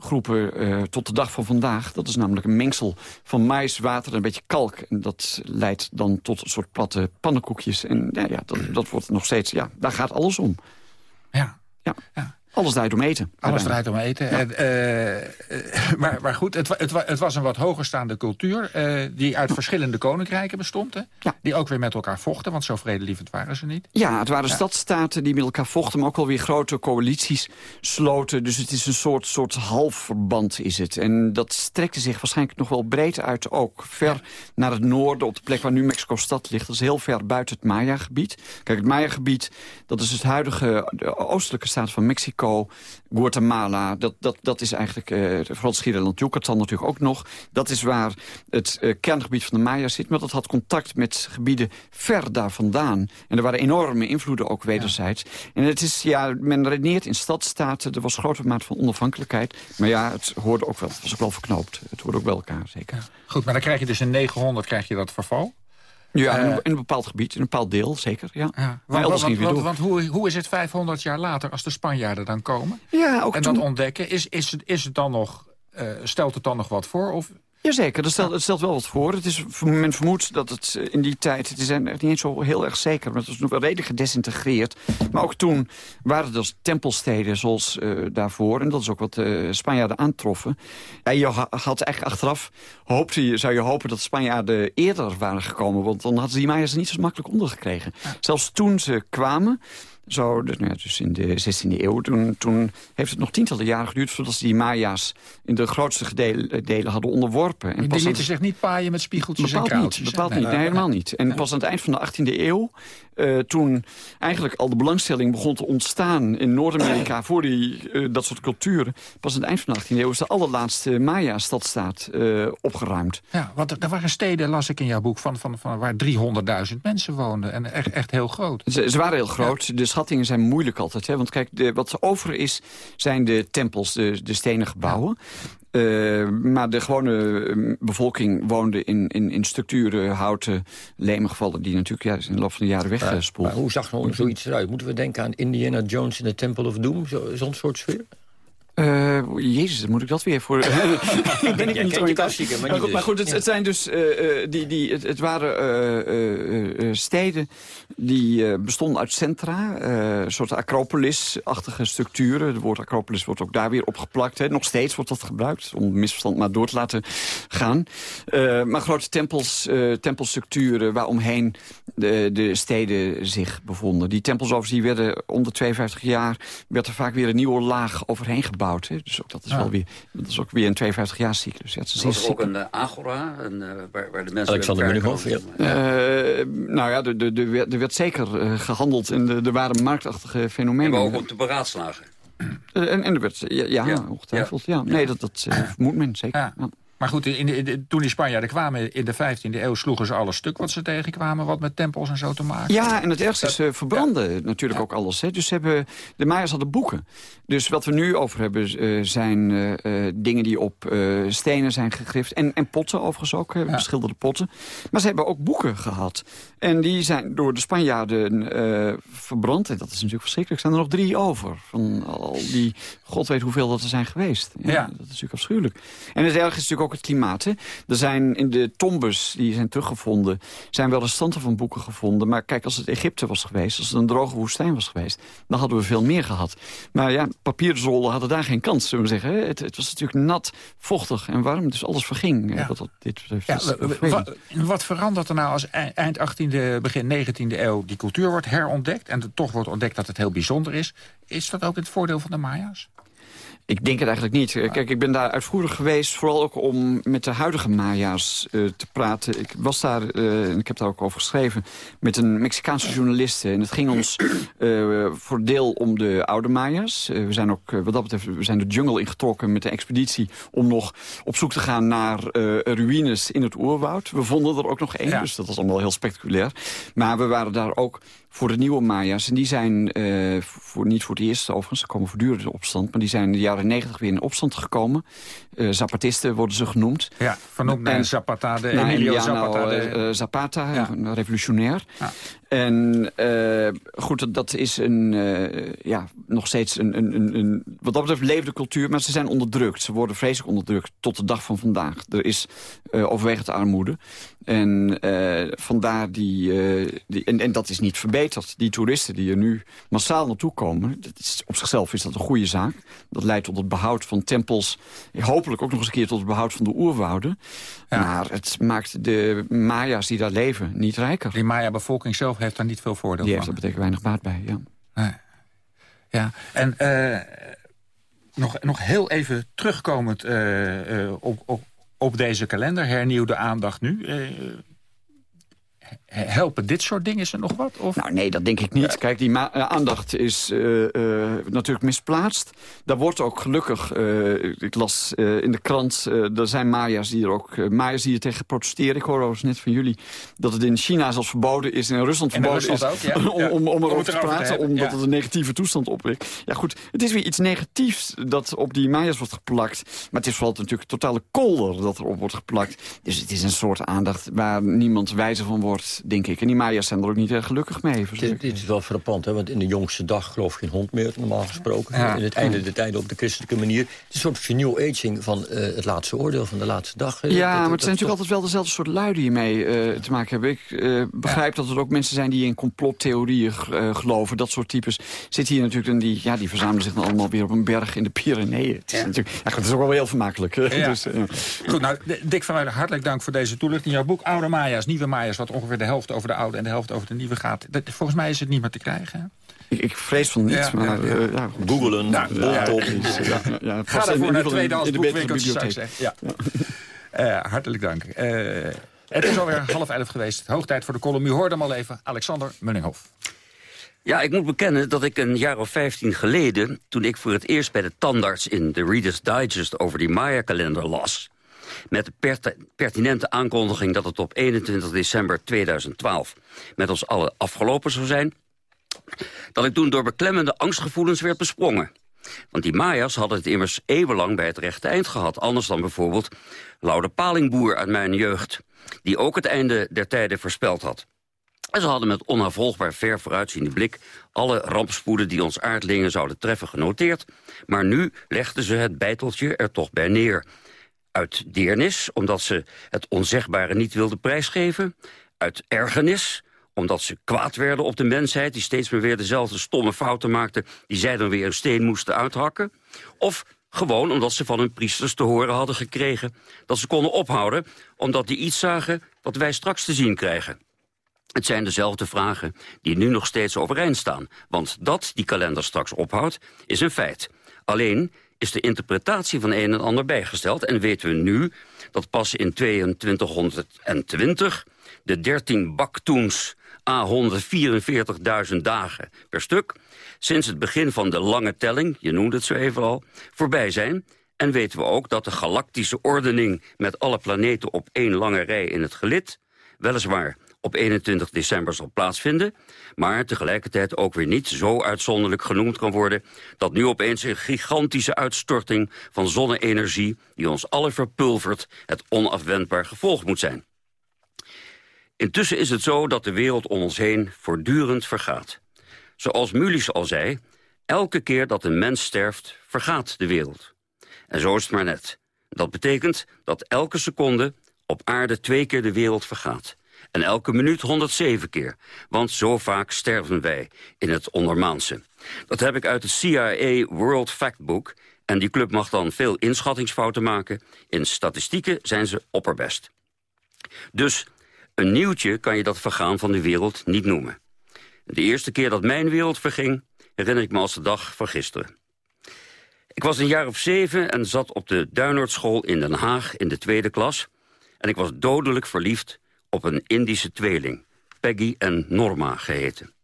indianengroepen tot de dag van vandaag. Dat is namelijk een mengsel van mais, water en een beetje kalk. En dat leidt dan tot een soort platte pannenkoekjes. En ja, ja dat, dat wordt nog steeds ja, daar gaat alles om. Ja. ja. ja. Alles draait om eten. Alles draait om eten. Ja. En, uh, maar, maar goed, het, het, het, was een wat hoger staande cultuur... Uh, die uit verschillende koninkrijken bestond. Hè? Ja. Die ook weer met elkaar vochten, want zo vredelievend waren ze niet. Ja, het waren ja. stadstaten die met elkaar vochten... maar ook wel weer grote coalities sloten. Dus het is een soort, soort halfverband is het. En dat strekte zich waarschijnlijk nog wel breed uit ook. Ver naar het noorden, op de plek waar nu Mexico-stad ligt. Dat is heel ver buiten het Maya-gebied. Kijk, het Maya-gebied, dat is het huidige de oostelijke staat van Mexico Guatemala, dat, dat, dat is eigenlijk, uh, vooral Schiereiland Yucatan natuurlijk ook nog. Dat is waar het uh, kerngebied van de Maya's zit. Maar dat had contact met gebieden ver daar vandaan. En er waren enorme invloeden ook wederzijds. Ja. En het is, ja, men redeneert in stadstaten, er was grote mate van onafhankelijkheid. Maar ja, het hoorde ook wel, het was ook wel verknoopt. Het hoorde ook bij elkaar, zeker. Goed, maar dan krijg je dus in 900 krijg je dat verval. Ja, in, een, in, een bepaald gebied, in een bepaald deel, zeker. Ja. ja want, want, want, want, want hoe, hoe is het 500 jaar later als de Spanjaarden dan komen? Ja, ook en toen... dat ontdekken, is, is, het, is het dan nog, uh, stelt het dan nog wat voor? Of Jazeker, dat stelt, het stelt wel wat voor. Het is, men vermoedt dat het eh, in die tijd... het is echt niet eens zo heel erg zeker... maar het was nog wel redelijk gedesintegreerd. Maar ook toen waren er dus tempelsteden zoals uh, daarvoor... en dat is ook wat uh, Spanjaarden aantroffen. En je had eigenlijk achteraf... Hoopte je, zou je hopen dat Spanjaarden eerder waren gekomen... want dan hadden die Mayas niet zo makkelijk ondergekregen. Ja. Zelfs toen ze kwamen Zo, nou dus in de 16e eeuw. Toen, toen heeft het nog tientallen jaren geduurd... voordat ze die Maya's in de grootste delen hadden onderworpen. En die lieten zich niet paaien met spiegeltjes bepaald en kraaltjes? Niet, bepaald niet, nee, helemaal niet. En pas aan het eind van de 18e eeuw... Uh, toen eigenlijk al de belangstelling begon te ontstaan in Noord-Amerika... voor die, uh, dat soort culturen. Pas aan het eind van de 18e eeuw is de allerlaatste Maya-stadstaat uh, opgeruimd. Ja, want er waren steden, las ik in jouw boek... van, van, van waar 300.000 mensen woonden. En echt, echt heel groot. Ze, ze waren heel groot. Ja. De schattingen zijn moeilijk altijd. Hè? Want kijk, de, wat over is, zijn de tempels, de, de stenen gebouwen. Uh, maar de gewone bevolking woonde in, in, in structuren, houten, leemgevallen... die natuurlijk ja, in de loop van de jaren weggespoeld. Maar hoe zag nou zoiets eruit? Moeten we denken aan Indiana Jones in de Temple of Doom? Zo'n zo soort sfeer? Uh, jezus, moet ik dat weer voor... ben ik ja, niet oriëntatie, maar, maar, goed, maar goed, het, ja. het zijn dus... Uh, die, die, het, het waren uh, steden die bestonden uit centra. een soort acropolis-achtige structuren. Het woord acropolis wordt ook daar weer opgeplakt. Hè. Nog steeds wordt dat gebruikt, om het misverstand maar door te laten gaan. maar grote tempels, tempelstructuren waaromheen de, de steden zich bevonden. Die tempels overigens die werden om de 52 jaar... werd er vaak weer een nieuwe laag overheen gebouwd. Hè. Dus ook, dat, is Ja. wel weer, dat is ook weer een 52 jaar cyclus. Ja, het is Er was er ook een eh, agora, een, eh, waar, waar de mensen... Alexander Munninghoff, komen. Eh, nou ja, er, er, er werd, er werd zeker eh, gehandeld en er, er waren marktachtige fenomenen. En we ook om te beraadslagen. En, en er werd, ja, ja, Ja. ongetwijfeld. Ja. Nee, dat, dat moet men zeker. Ja. Ja. Maar goed, in de, in de- toen die Spanjaarden kwamen in de 15e eeuw... sloegen ze alles stuk wat ze tegenkwamen... wat met tempels en zo te maken. Ja, en het ergste is, ze verbranden natuurlijk ook alles. Hè. Dus ze hebben, de Maya's hadden boeken. Dus wat we nu over hebben eh, zijn eh, eh, dingen die op eh, stenen zijn gegrift. En, en potten overigens ook, hè, beschilderde potten. Maar ze hebben ook boeken gehad. En die zijn door de Spanjaarden eh, verbrand. En dat is natuurlijk verschrikkelijk. Er zijn er nog drie over. Van al die, god weet hoeveel dat er zijn geweest. Ja, Ja. Dat is natuurlijk afschuwelijk. En het ergste is natuurlijk ook het klimaat. Hè. Er zijn in de tombes die zijn teruggevonden... zijn wel restanten van boeken gevonden. Maar kijk, als het Egypte was geweest... als het een droge woestijn was geweest... dan hadden we veel meer gehad. Maar ja, papierrollen hadden daar geen kans, zullen we zeggen. Het, het was natuurlijk nat, vochtig en warm. Dus alles verging. Ja. Wat dat, dit betreft. Ja, Dat is wa- wa- vervelend. wa- wat verandert er nou als e- eind 18e, begin 19e eeuw... die cultuur wordt herontdekt en toch wordt ontdekt dat het heel bijzonder is? Is dat ook het voordeel van de Maya's? Ik denk het eigenlijk niet. Kijk, ik ben daar uitvoerig geweest, vooral ook om met de huidige Maya's eh, te praten. Ik was daar, eh, en ik heb daar ook over geschreven, met een Mexicaanse journalist. En het ging ons eh, voor deel om de oude Maya's. We zijn ook, wat dat betreft, we zijn de jungle ingetrokken met de expeditie... om nog op zoek te gaan naar ruïnes in het oerwoud. We vonden er ook nog één, Ja. dus dat was allemaal heel spectaculair. Maar we waren daar ook voor de nieuwe Maya's. En die zijn, eh, voor, niet voor het eerst overigens, ze komen voortdurend in opstand... maar die zijn in de jaren negentig weer in opstand gekomen. Eh, Zapatisten worden ze genoemd. Ja, vernoemd naar En- Zapata, de naar Emilio Zapata. de- eh, Zapata, Ja. een revolutionair. Ja. En goed, dat, dat is een, ja, nog steeds een, een, een, een, wat dat betreft levende cultuur. Maar ze zijn onderdrukt. Ze worden vreselijk onderdrukt tot de dag van vandaag. Er is overwegend armoede. En vandaar die, die en, en dat is niet verbeterd. Die toeristen die er nu massaal naartoe komen, dat is, op zichzelf is dat een goede zaak. Dat leidt tot het behoud van tempels. Hopelijk ook nog eens een keer tot het behoud van de oerwouden. Maar het maakt de Maya's die daar leven niet rijker. Die Maya-bevolking zelf heeft daar niet veel voordeel Die van. heeft er betekent weinig baat bij, ja. Nee. Ja, en eh, nog, nog heel even terugkomend eh, eh, op, op, op deze kalender, hernieuwde aandacht nu. He- helpen dit soort dingen ze nog wat? Of? Nou nee, dat denk ik niet. Kijk, die eh, aandacht is eh, eh, natuurlijk misplaatst. Daar wordt ook gelukkig, ik las in de krant... er zijn Maya's die er ook Maya's die er tegen protesteren. Ik hoor overigens net van jullie dat het in China zelfs verboden is... en in Rusland En in verboden Rusland is ook, ja. om, om, om erover te praten... omdat ja. het een negatieve toestand opwekt. Ja goed, het is weer iets negatiefs dat op die Maya's wordt geplakt. Maar het is vooral natuurlijk totale kolder dat erop wordt geplakt. Dus het is een soort aandacht waar niemand wijzer van wordt, denk ik. En die Maya's zijn er ook niet erg gelukkig mee. Dit, dit is wel frappant, hè? want in de jongste dag geloof geen hond meer, normaal gesproken. Ja. In het einde der tijden op de christelijke manier. Het is een soort vernieuw aging van eh, het laatste oordeel van de laatste dag. hè. Ja, dat- maar het dat zijn natuurlijk altijd wel dezelfde soort lui die hiermee eh, te maken hebben. Ik eh, begrijp dat er ook mensen zijn die in complottheorieën eh, geloven. Dat soort types zitten hier natuurlijk en die, ja, die verzamelen zich dan allemaal weer op een berg in de Pyreneeën. Het is, natuurlijk, ja, goed, het is ook wel heel vermakelijk. Dus, eh, Goed, nou, Dick van Wijden, hartelijk dank voor deze toelichting. Jouw boek Oude Maya's, Nieuwe Maya's, wat ongeveer de helft over de oude en de helft over de nieuwe gaat. Dat, volgens mij is het niet meer te krijgen. Ik, ik vrees van niet, Ja, maar... ja, ja. eh, ja. Googelen, Nou, ja, Ga daarvoor naar tweedehands boekwinkeltjes, zou ik bibliotheek. zeggen. Ja. Eh, hartelijk dank. Eh, het is alweer half elf geweest. Hoog tijd voor de column. U hoorde hem al even. Alexander Munninghoff. Ja, ik moet bekennen dat ik een jaar of 15 geleden... toen ik voor het eerst bij de tandarts in de Reader's Digest... over die Maya-kalender las... met de pert- pertinente aankondiging dat het op 21 december 2012... met ons allen afgelopen zou zijn... dat ik toen door beklemmende angstgevoelens werd besprongen. Want die Maya's hadden het immers eeuwenlang bij het rechte eind gehad. Anders dan bijvoorbeeld Laude Palingboer uit mijn jeugd... die ook het einde der tijden voorspeld had. En ze hadden met onafvolgbaar ver vooruitziende blik... alle rampspoeden die ons aardlingen zouden treffen genoteerd. Maar nu legden ze het bijteltje er toch bij neer. Uit deernis, omdat ze het onzegbare niet wilden prijsgeven. Uit ergernis, omdat ze kwaad werden op de mensheid... die steeds maar weer dezelfde stomme fouten maakte... die zij dan weer een steen moesten uithakken. Of gewoon omdat ze van hun priesters te horen hadden gekregen... dat ze konden ophouden, omdat die iets zagen... wat wij straks te zien krijgen. Het zijn dezelfde vragen die nu nog steeds overeind staan. Want dat die kalender straks ophoudt, is een feit. Alleen is de interpretatie van een en ander bijgesteld... en weten we nu dat pas in 2220 de 13 baktoens a 144.000 dagen per stuk... sinds het begin van de lange telling, je noemde het zo even al, voorbij zijn... En weten we ook dat de galactische ordening met alle planeten op één lange rij in het gelid... weliswaar op 21 december zal plaatsvinden... maar tegelijkertijd ook weer niet zo uitzonderlijk genoemd kan worden... dat nu opeens een gigantische uitstorting van zonne-energie... die ons alle verpulvert, het onafwendbaar gevolg moet zijn. Intussen is het zo dat de wereld om ons heen voortdurend vergaat. Zoals Mulisch al zei, elke keer dat een mens sterft, vergaat de wereld. En zo is het maar net. Dat betekent dat elke seconde op aarde twee keer de wereld vergaat. En elke minuut 107 keer. Want zo vaak sterven wij in het ondermaanse. Dat heb ik uit het CIA World Factbook. En die club mag dan veel inschattingsfouten maken. In statistieken zijn ze opperbest. Dus een nieuwtje kan je dat vergaan van de wereld niet noemen. De eerste keer dat mijn wereld verging, herinner ik me als de dag van gisteren. Ik was een jaar of zeven en zat op de Duinoordschool in Den Haag in de tweede klas. En ik was dodelijk verliefd op een Indische tweeling, Peggy en Norma geheten.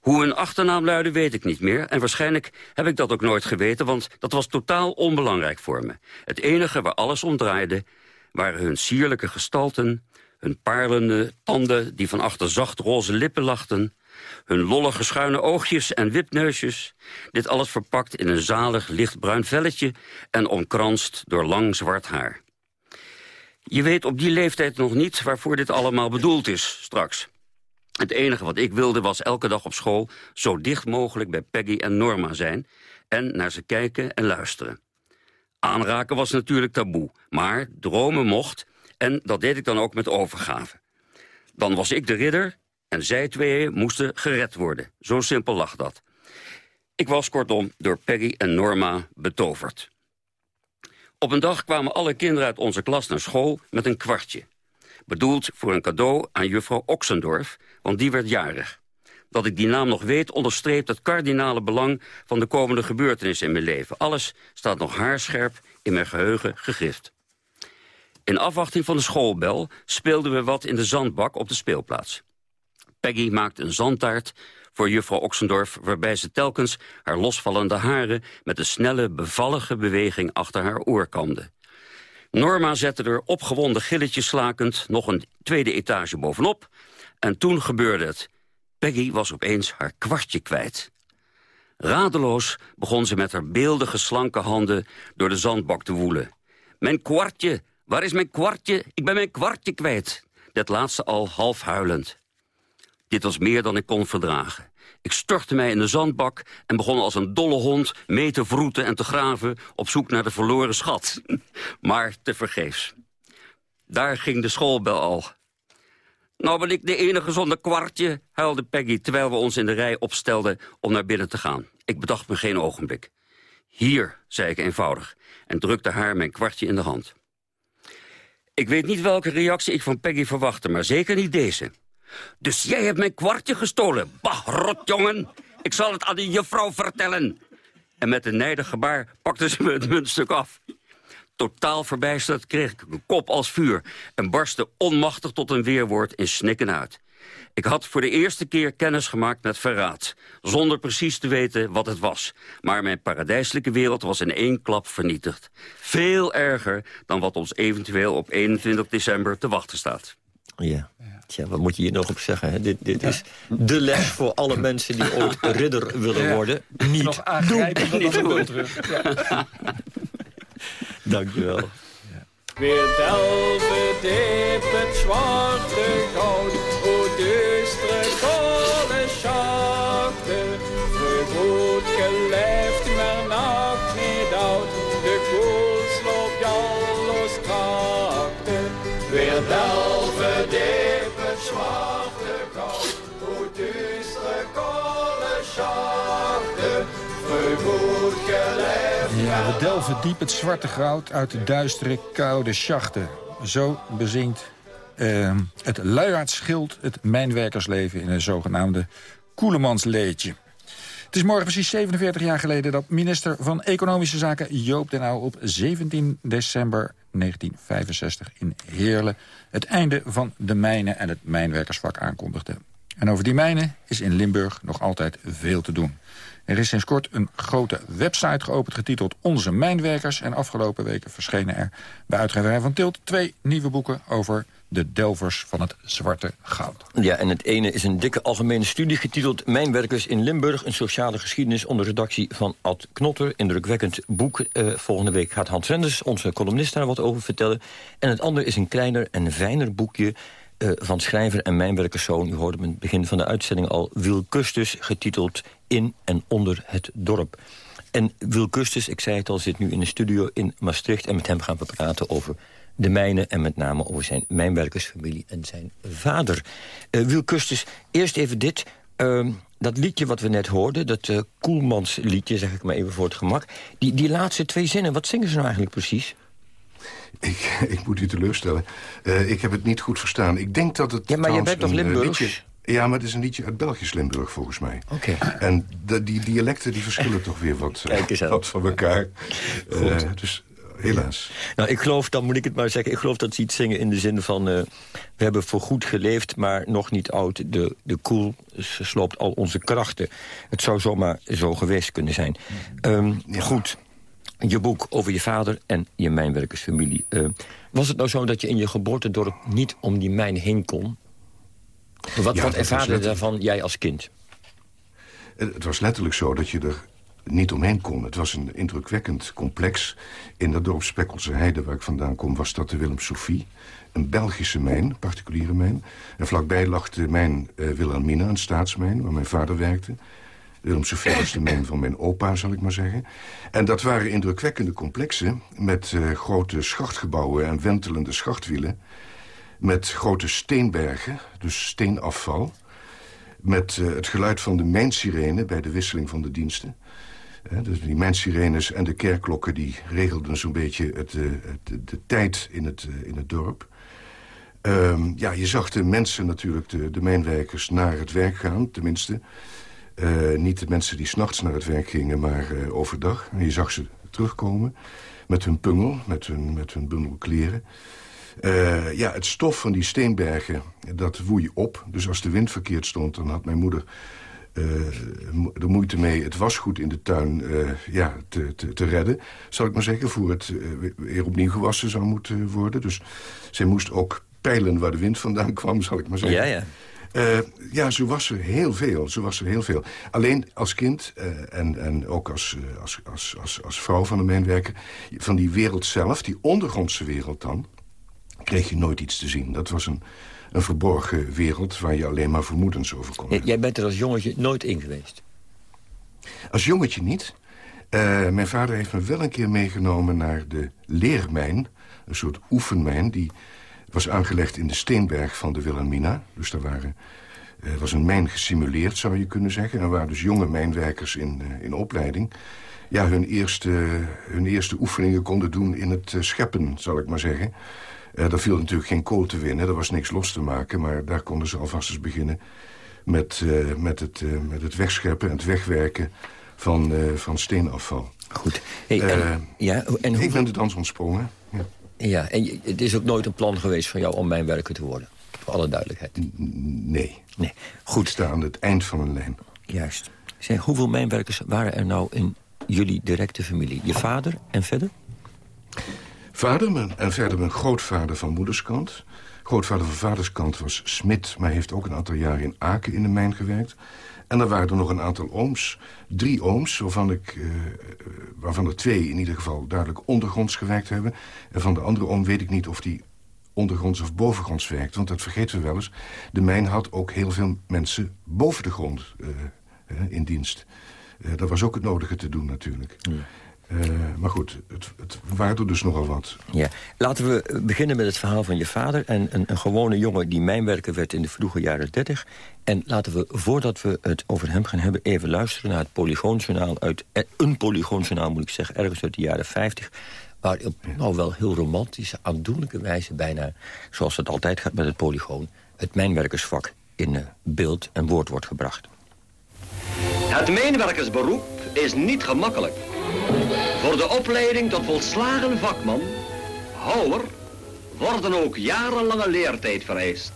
Hoe hun achternaam luidde weet ik niet meer... en waarschijnlijk heb ik dat ook nooit geweten... want dat was totaal onbelangrijk voor me. Het enige waar alles om draaide... waren hun sierlijke gestalten... hun parelende tanden die van achter zacht roze lippen lachten... hun lollige schuine oogjes en wipneusjes... dit alles verpakt in een zalig lichtbruin velletje... en omkranst door lang zwart haar. Je weet op die leeftijd nog niet waarvoor dit allemaal bedoeld is, straks. Het enige wat ik wilde was elke dag op school... zo dicht mogelijk bij Peggy en Norma zijn... en naar ze kijken en luisteren. Aanraken was natuurlijk taboe, maar dromen mocht... en dat deed ik dan ook met overgave. Dan was ik de ridder en zij tweeën moesten gered worden. Zo simpel lag dat. Ik was kortom door Peggy en Norma betoverd. Op een dag kwamen alle kinderen uit onze klas naar school met een kwartje. Bedoeld voor een cadeau aan juffrouw Oxendorf, want die werd jarig. Dat ik die naam nog weet onderstreept het kardinale belang... van de komende gebeurtenissen in mijn leven. Alles staat nog haarscherp in mijn geheugen gegrift. In afwachting van de schoolbel speelden we wat in de zandbak op de speelplaats. Peggy maakte een zandtaart voor juffrouw Oxendorf... waarbij ze telkens haar losvallende haren... met een snelle, bevallige beweging achter haar oor kamde. Norma zette er opgewonden gilletjes slakend... nog een tweede etage bovenop. En toen gebeurde het. Peggy was opeens haar kwartje kwijt. Radeloos begon ze met haar beeldige slanke handen... door de zandbak te woelen. Mijn kwartje, waar is mijn kwartje? Ik ben mijn kwartje kwijt. Dat laatste al half huilend. Dit was meer dan ik kon verdragen. Ik stortte mij in de zandbak en begon als een dolle hond mee te vroeten en te graven op zoek naar de verloren schat. Maar tevergeefs. Daar ging de schoolbel al. Nou ben ik de enige zonder kwartje, huilde Peggy... terwijl we ons in de rij opstelden om naar binnen te gaan. Ik bedacht me geen ogenblik. Hier, zei ik eenvoudig, en drukte haar mijn kwartje in de hand. Ik weet niet welke reactie ik van Peggy verwachtte, maar zeker niet deze. Dus jij hebt mijn kwartje gestolen, bah, rotjongen. Ik zal het aan die juffrouw vertellen. En met een nijdig gebaar pakte ze me het muntstuk af. Totaal verbijsterd kreeg ik een kop als vuur... en barstte onmachtig tot een weerwoord in snikken uit. Ik had voor de eerste keer kennis gemaakt met verraad... zonder precies te weten wat het was. Maar mijn paradijselijke wereld was in één klap vernietigd. Veel erger dan wat ons eventueel op 21 december te wachten staat. Ja. Tja, wat moet je hier nog op zeggen? Hè? Dit, dit is de les voor alle mensen die ooit ridder willen worden. Niet nog aangrijpen Niet doen. terug. Ja. Dankjewel. Weer delven diep het zwarte goud, Ja, we delven diep het zwarte goud uit de duistere, koude schachten. Zo bezingt uh, het luiaardschild het mijnwerkersleven... in een zogenaamde Koelemansleedje. Het is morgen precies 47 jaar geleden dat minister van Economische Zaken Joop den Uyl op 17 december 1965 in Heerlen het einde van de mijnen en het mijnwerkersvak aankondigde. En over die mijnen is in Limburg nog altijd veel te doen. Er is sinds kort een grote website geopend getiteld Onze Mijnwerkers. En afgelopen weken verschenen er bij uitgeverij van Tilt... twee nieuwe boeken over de delvers van het zwarte goud. Ja, en het ene is een dikke algemene studie getiteld... Mijnwerkers in Limburg, een sociale geschiedenis... onder redactie van Ad Knotter. Indrukwekkend boek. Uh, volgende week gaat Hans Renders, onze columnist, daar wat over vertellen. En het andere is een kleiner en fijner boekje... Uh, van schrijver en mijnwerkerszoon, u hoorde hem in het begin van de uitzending al... Wil Kustus, getiteld In en Onder het Dorp. En Wil Kustus, ik zei het al, zit nu in de studio in Maastricht... en met hem gaan we praten over de mijnen... en met name over zijn mijnwerkersfamilie en zijn vader. Uh, Wil Kustus, eerst even dit... Uh, dat liedje wat we net hoorden, dat uh, Koelmans liedje, zeg ik maar even voor het gemak... Die, die laatste twee zinnen, wat zingen ze nou eigenlijk precies? Ik, ik moet u teleurstellen. Uh, ik heb het niet goed verstaan. Ik denk dat het Ja, maar je bent toch Limburgs? Ja, maar het is een liedje uit Belgisch Limburg, volgens mij. Oké. Okay. En de, die dialecten die verschillen toch weer wat, wat van elkaar. Uh, dus helaas. Nou, ik geloof, dan moet ik het maar zeggen... ik geloof dat ze iets zingen in de zin van... Uh, we hebben voorgoed geleefd, maar nog niet oud. De, de koel sloopt al onze krachten. Het zou zomaar zo geweest kunnen zijn. Um, ja. Goed je boek over je vader en je mijnwerkersfamilie. Uh, was het nou zo dat je in je geboortedorp niet om die mijn heen kon? Wat, ja, wat ervaarde daarvan jij als kind? Het was letterlijk zo dat je er niet omheen kon. Het was een indrukwekkend complex. In dat dorp Spekkelse Heide, waar ik vandaan kom, was dat de Willem Sophie. Een Belgische mijn, particuliere mijn. En vlakbij lag de mijn uh, Wilhelmina, een staatsmijn, waar mijn vader werkte. Willem Sofie was de mijn van mijn opa, zal ik maar zeggen. En dat waren indrukwekkende complexen... met uh, grote schachtgebouwen en wentelende schachtwielen... met grote steenbergen, dus steenafval... met uh, het geluid van de mijnsirene bij de wisseling van de diensten... Dus die mijnsirenes en de kerkklokken die regelden zo'n beetje het, het, de tijd in het, in het dorp. Um, ja, je zag de mensen natuurlijk, de, de mijnwerkers, naar het werk gaan, tenminste... Niet de mensen die s'nachts naar het werk gingen, maar overdag. Je zag ze terugkomen met hun pungel, met hun, met hun bundel kleren. Uh, ja, het stof van die steenbergen, dat woei op. Dus als de wind verkeerd stond, dan had mijn moeder de moeite mee... het wasgoed in de tuin ja, te, te, te, redden, zal ik maar zeggen... voor het weer opnieuw gewassen zou moeten worden. Dus zij moest ook peilen waar de wind vandaan kwam, zal ik maar zeggen. Ja, ja. Uh, ja, zo was er heel veel. Zo was er heel veel. Alleen als kind uh, en, en ook als, uh, als, als, als, als vrouw van de mijnwerker... van die wereld zelf, die ondergrondse wereld dan... kreeg je nooit iets te zien. Dat was een, een verborgen wereld waar je alleen maar vermoedens over kon. Jij bent er als jongetje nooit in geweest? Als jongetje niet. mijn vader heeft me wel een keer meegenomen naar de leermijn. Een soort oefenmijn die was aangelegd in de steenberg van de Wilhelmina. Dus daar waren, uh, was een mijn gesimuleerd, zou je kunnen zeggen. Er waren dus jonge mijnwerkers in, uh, in opleiding. Ja, hun eerste, hun eerste oefeningen konden doen in het scheppen, zal ik maar zeggen. Uh, daar viel natuurlijk geen kool te winnen, er was niks los te maken... maar daar konden ze alvast eens beginnen met, uh, met, het, uh, met het wegscheppen en het wegwerken van, van steenafval. Goed. Hey, en, ja, en ik ben de dans ontsprongen. Ja, ja en het is ook nooit een plan geweest van jou om mijnwerker te worden? Voor alle duidelijkheid. Nee. nee. Goed. Ik sta aan het eind van een lijn. Juist. Zeg, hoeveel mijnwerkers waren er nou in jullie directe familie? Je vader en verder? Vader en verder mijn grootvader van moederskant. Grootvader van vaderskant was smid, maar heeft ook een aantal jaren in Aken in de mijn gewerkt. En er waren er nog een aantal ooms, drie ooms, waarvan, ik, uh, waarvan er twee in ieder geval duidelijk ondergronds gewerkt hebben. En van de andere oom weet ik niet of die ondergronds of bovengronds werkt. Want dat vergeten we wel eens. De mijn had ook heel veel mensen boven de grond uh, in dienst. dat was ook het nodige te doen natuurlijk. Ja. Maar goed, het, het waarde dus nogal wat. Ja. Laten we beginnen met het verhaal van je vader. En een, een gewone jongen die mijnwerker werd in de vroege jaren 30. En laten we, voordat we het over hem gaan hebben... even luisteren naar het Polygoonjournaal uit... Eh, een Polygoonjournaal moet ik zeggen, ergens uit de jaren 50... waar op nou wel heel romantische, aandoenlijke wijze... bijna, zoals het altijd gaat met het Polygoon... het mijnwerkersvak in uh, beeld en woord wordt gebracht. Het mijnwerkersberoep is niet gemakkelijk... De opleiding tot volslagen vakman, houwer, worden ook jarenlange leertijd vereist.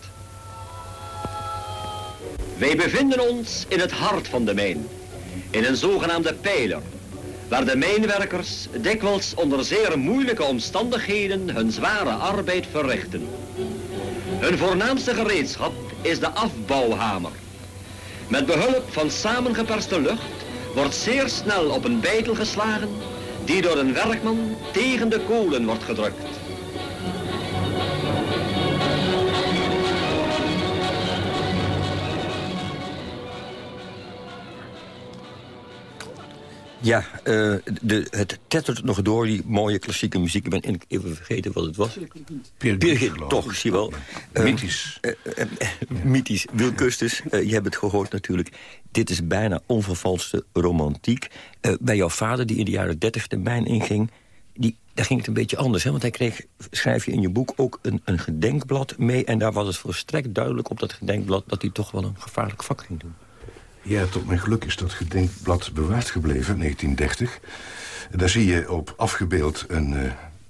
Wij bevinden ons in het hart van de mijn, in een zogenaamde pijler, waar de mijnwerkers dikwijls onder zeer moeilijke omstandigheden hun zware arbeid verrichten. Hun voornaamste gereedschap is de afbouwhamer. Met behulp van samengeperste lucht wordt zeer snel op een beitel geslagen die door een werkman tegen de kolen wordt gedrukt. Ja, uh, de, het tettert nog door, die mooie klassieke muziek. Ik ben even vergeten wat het was. Peer toch, zie je wel. mythisch. Uh, uh, mythisch. Wil Kustus, je hebt het gehoord natuurlijk. Dit is bijna onvervalste romantiek. bij jouw vader, die in de jaren dertig de mijn inging... Die, daar ging het een beetje anders. Hè? Want hij kreeg, schrijf je in je boek, ook een, een gedenkblad mee. En daar was het volstrekt duidelijk op dat gedenkblad... dat hij toch wel een gevaarlijk vak ging doen. Ja, tot mijn geluk is dat gedenkblad bewaard gebleven, 1930. Daar zie je op afgebeeld een, uh,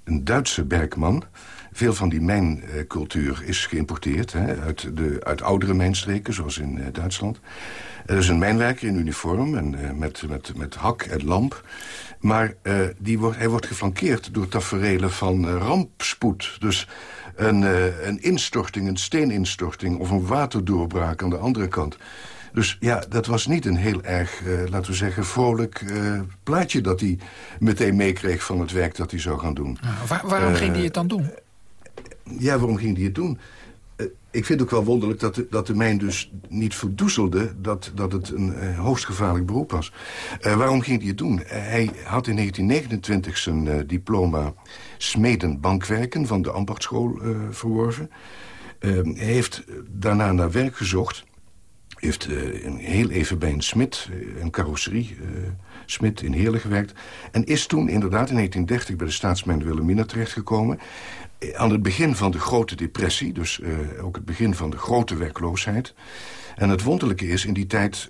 een Duitse bergman. Veel van die mijncultuur is geïmporteerd hè, uit, de, uit oudere mijnstreken, zoals in uh, Duitsland. Er is een mijnwerker in uniform en met, met, met hak en lamp. Maar die wordt, hij wordt geflankeerd door taferelen van rampspoed. Dus een, een instorting, een steeninstorting of een waterdoorbraak aan de andere kant. Dus ja, dat was niet een heel erg, uh, laten we zeggen, vrolijk uh, plaatje... dat hij meteen meekreeg van het werk dat hij zou gaan doen. Waar, waarom uh, ging hij het dan doen? Ja, waarom ging hij het doen? ik vind ook wel wonderlijk dat de, dat de mijn dus niet verdoezelde... dat, dat het een hoogst gevaarlijk beroep was. waarom ging hij het doen? hij had in 1929 zijn diploma smeden bankwerken... van de ambachtschool verworven. hij heeft daarna naar werk gezocht heeft uh, heel even bij een smid, eh, een carrosserie uh, smid in Heerlen gewerkt. En is toen inderdaad in 1930 bij de staatsmijn Wilhelmina terechtgekomen. Aan het begin van de grote depressie, dus ook het begin van de grote werkloosheid. En het wonderlijke is, in die tijd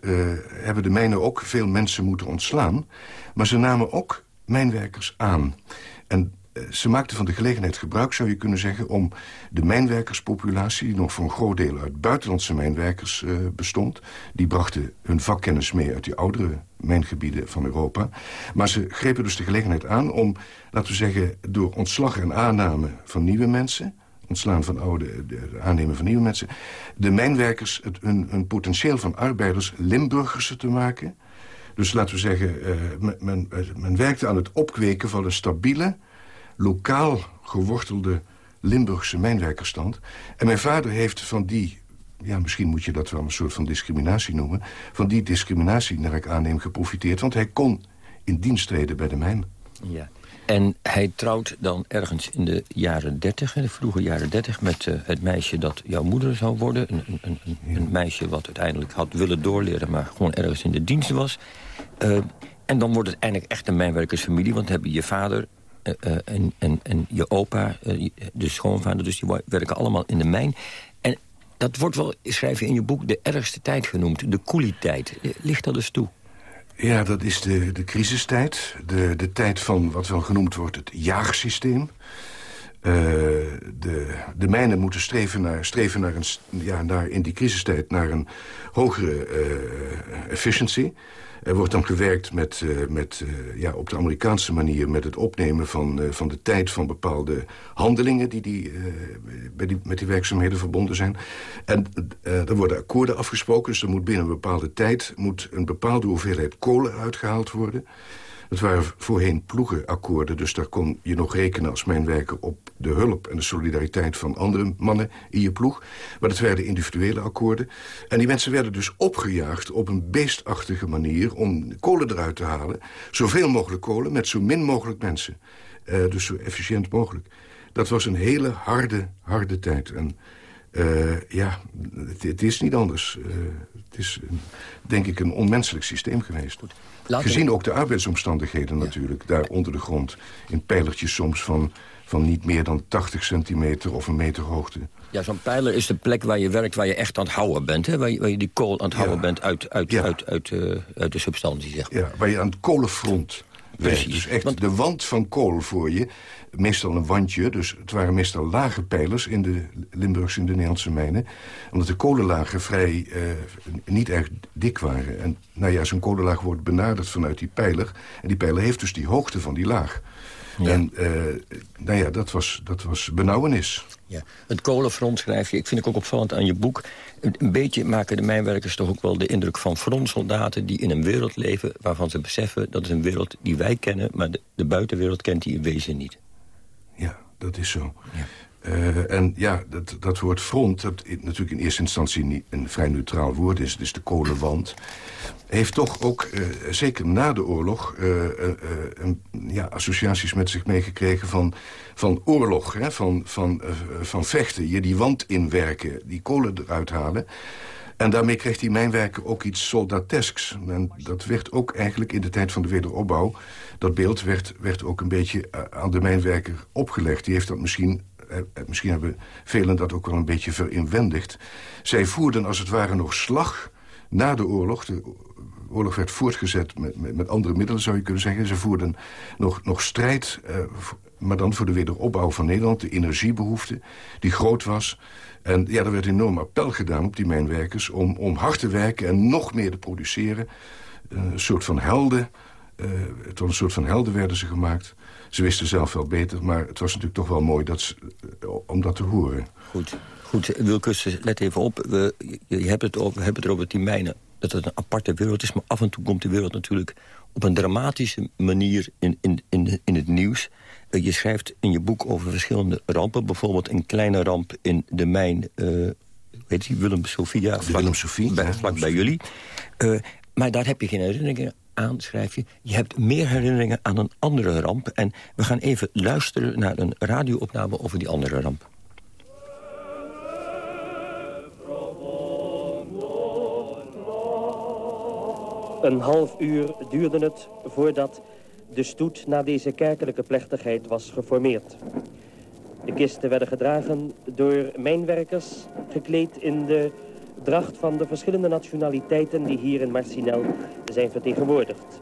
hebben de mijnen ook veel mensen moeten ontslaan. Maar ze namen ook mijnwerkers aan. En eh, ze maakten van de gelegenheid gebruik, zou je kunnen zeggen... om de mijnwerkerspopulatie, die nog voor een groot deel uit buitenlandse mijnwerkers uh, bestond... die brachten hun vakkennis mee uit die oudere mijngebieden van Europa. Maar ze grepen dus de gelegenheid aan om, laten we zeggen... door ontslag en aanname van nieuwe mensen ontslaan van oude, de, aannemen van nieuwe mensen... de mijnwerkers het, hun, potentieel van arbeiders Limburgers te maken. Dus laten we zeggen, uh, men, men, men werkte aan het opkweken van een stabiele lokaal gewortelde Limburgse mijnwerkerstand. En mijn vader heeft van die, ja, misschien moet je dat wel een soort van discriminatie noemen... van die discriminatie, naar ik aanneem, geprofiteerd. Want hij kon in dienst treden bij de mijn. Ja. En hij trouwt dan ergens in de jaren dertig, de vroege jaren dertig... met uh, het meisje dat jouw moeder zou worden. Een, een, een, een, meisje wat uiteindelijk had willen doorleren... maar gewoon ergens in de dienst was. Uh, en dan wordt het eindelijk echt een mijnwerkersfamilie... want hebben je vader en, en, en je opa, uh, de schoonvader, dus die werken allemaal in de mijn. En dat wordt wel, schrijf je in je boek, de ergste tijd genoemd. De koelietijd. Ligt dat dus toe? Ja, dat is de, de crisistijd. De, de tijd van wat wel genoemd wordt het jaagsysteem. Uh, de, de mijnen moeten streven naar, streven naar, een, ja, naar in die crisistijd naar een hogere uh, efficiency. Er wordt dan gewerkt met, uh, met, ja, op de Amerikaanse manier... met het opnemen van, van de tijd van bepaalde handelingen... die, die, bij met die werkzaamheden verbonden zijn. En er worden akkoorden afgesproken, dus er moet binnen een bepaalde tijd... moet een bepaalde hoeveelheid kolen uitgehaald worden... Het waren voorheen ploegenakkoorden, dus daar kon je nog rekenen als mijnwerker op de hulp en de solidariteit van andere mannen in je ploeg. Maar dat werden individuele akkoorden. En die mensen werden dus opgejaagd op een beestachtige manier om kolen eruit te halen. Zoveel mogelijk kolen met zo min mogelijk mensen. Uh, dus zo efficiënt mogelijk. Dat was een hele harde, harde tijd. En uh, ja, het, is niet anders. Uh, het is, denk ik, een onmenselijk systeem geweest. Gezien ook de arbeidsomstandigheden natuurlijk, daar onder de grond. In pijlertjes soms van, van niet meer dan 80 centimeter of een meter hoogte. Ja, zo'n pijler is de plek waar je werkt, waar je echt aan het houden bent. Hè? Waar, je, waar je die kool aan het houden bent uit, uit, ja. uit, uit, uh, uit, de substantie, zeg maar. Ja, waar je aan het kolenfront werkt. Dus echt Want... de wand van kool voor je meestal een wandje. Dus het waren meestal lage pijlers in de Limburgse en de Nederlandse mijnen. Omdat de kolenlagen vrij uh, niet erg dik waren. En nou ja, zo'n kolenlaag wordt benaderd vanuit die pijler. En die pijler heeft dus die hoogte van die laag. Ja. En uh, nou ja, dat was, dat was benauwenis. Ja. Het kolenfront schrijf je, ik vind ik ook opvallend aan je boek... een beetje maken de mijnwerkers toch ook wel de indruk van frontsoldaten... die in een wereld leven waarvan ze beseffen... dat is een wereld die wij kennen, maar de, de buitenwereld kent die in wezen niet. Dat is zo. Ja. Uh, en ja, dat, dat woord front, dat natuurlijk in eerste instantie niet een vrij neutraal woord is. Het is de kolenwand. Heeft toch ook, uh, zeker na de oorlog, uh, een, ja, associaties met zich meegekregen van, van oorlog. Hè? Van, van, van vechten, je die wand inwerken, die kolen eruit halen. En daarmee kreeg die mijnwerker ook iets soldatesks. En dat werd ook eigenlijk in de tijd van de wederopbouw... dat beeld werd, werd ook een beetje aan de mijnwerker opgelegd. Die heeft dat misschien misschien hebben velen dat ook wel een beetje verinwendigd. Zij voerden als het ware nog slag na de oorlog. De oorlog werd voortgezet met, met, met andere middelen, zou je kunnen zeggen. Ze voerden nog, nog strijd, uh, maar dan voor de wederopbouw van Nederland. De energiebehoefte, die groot was. En ja, er werd enorm appel gedaan op die mijnwerkers... om, om hard te werken en nog meer te produceren. Uh, een soort van helden. Uh, een soort van helden werden ze gemaakt. Ze wisten zelf wel beter, maar het was natuurlijk toch wel mooi dat ze, om dat te horen. Goed, goed Wilkus, let even op. We, je hebt het over, hebben het erover die mijnen, dat het een aparte wereld is... maar af en toe komt de wereld natuurlijk op een dramatische manier in, in, in, in het nieuws. Je schrijft in je boek over verschillende rampen. Bijvoorbeeld een kleine ramp in de mijn... Uh, weet je, Willem Sofia. Vlak, Willem Sofie. Bij, vlak bij jullie. Uh, maar daar heb je geen herinneringen aan, schrijf je... je hebt meer herinneringen aan een andere ramp. En we gaan even luisteren naar een radioopname over die andere ramp. Een half uur duurde het voordat de stoet na deze kerkelijke plechtigheid was geformeerd. De kisten werden gedragen door mijnwerkers, gekleed in de dracht van de verschillende nationaliteiten die hier in Marcinel zijn vertegenwoordigd.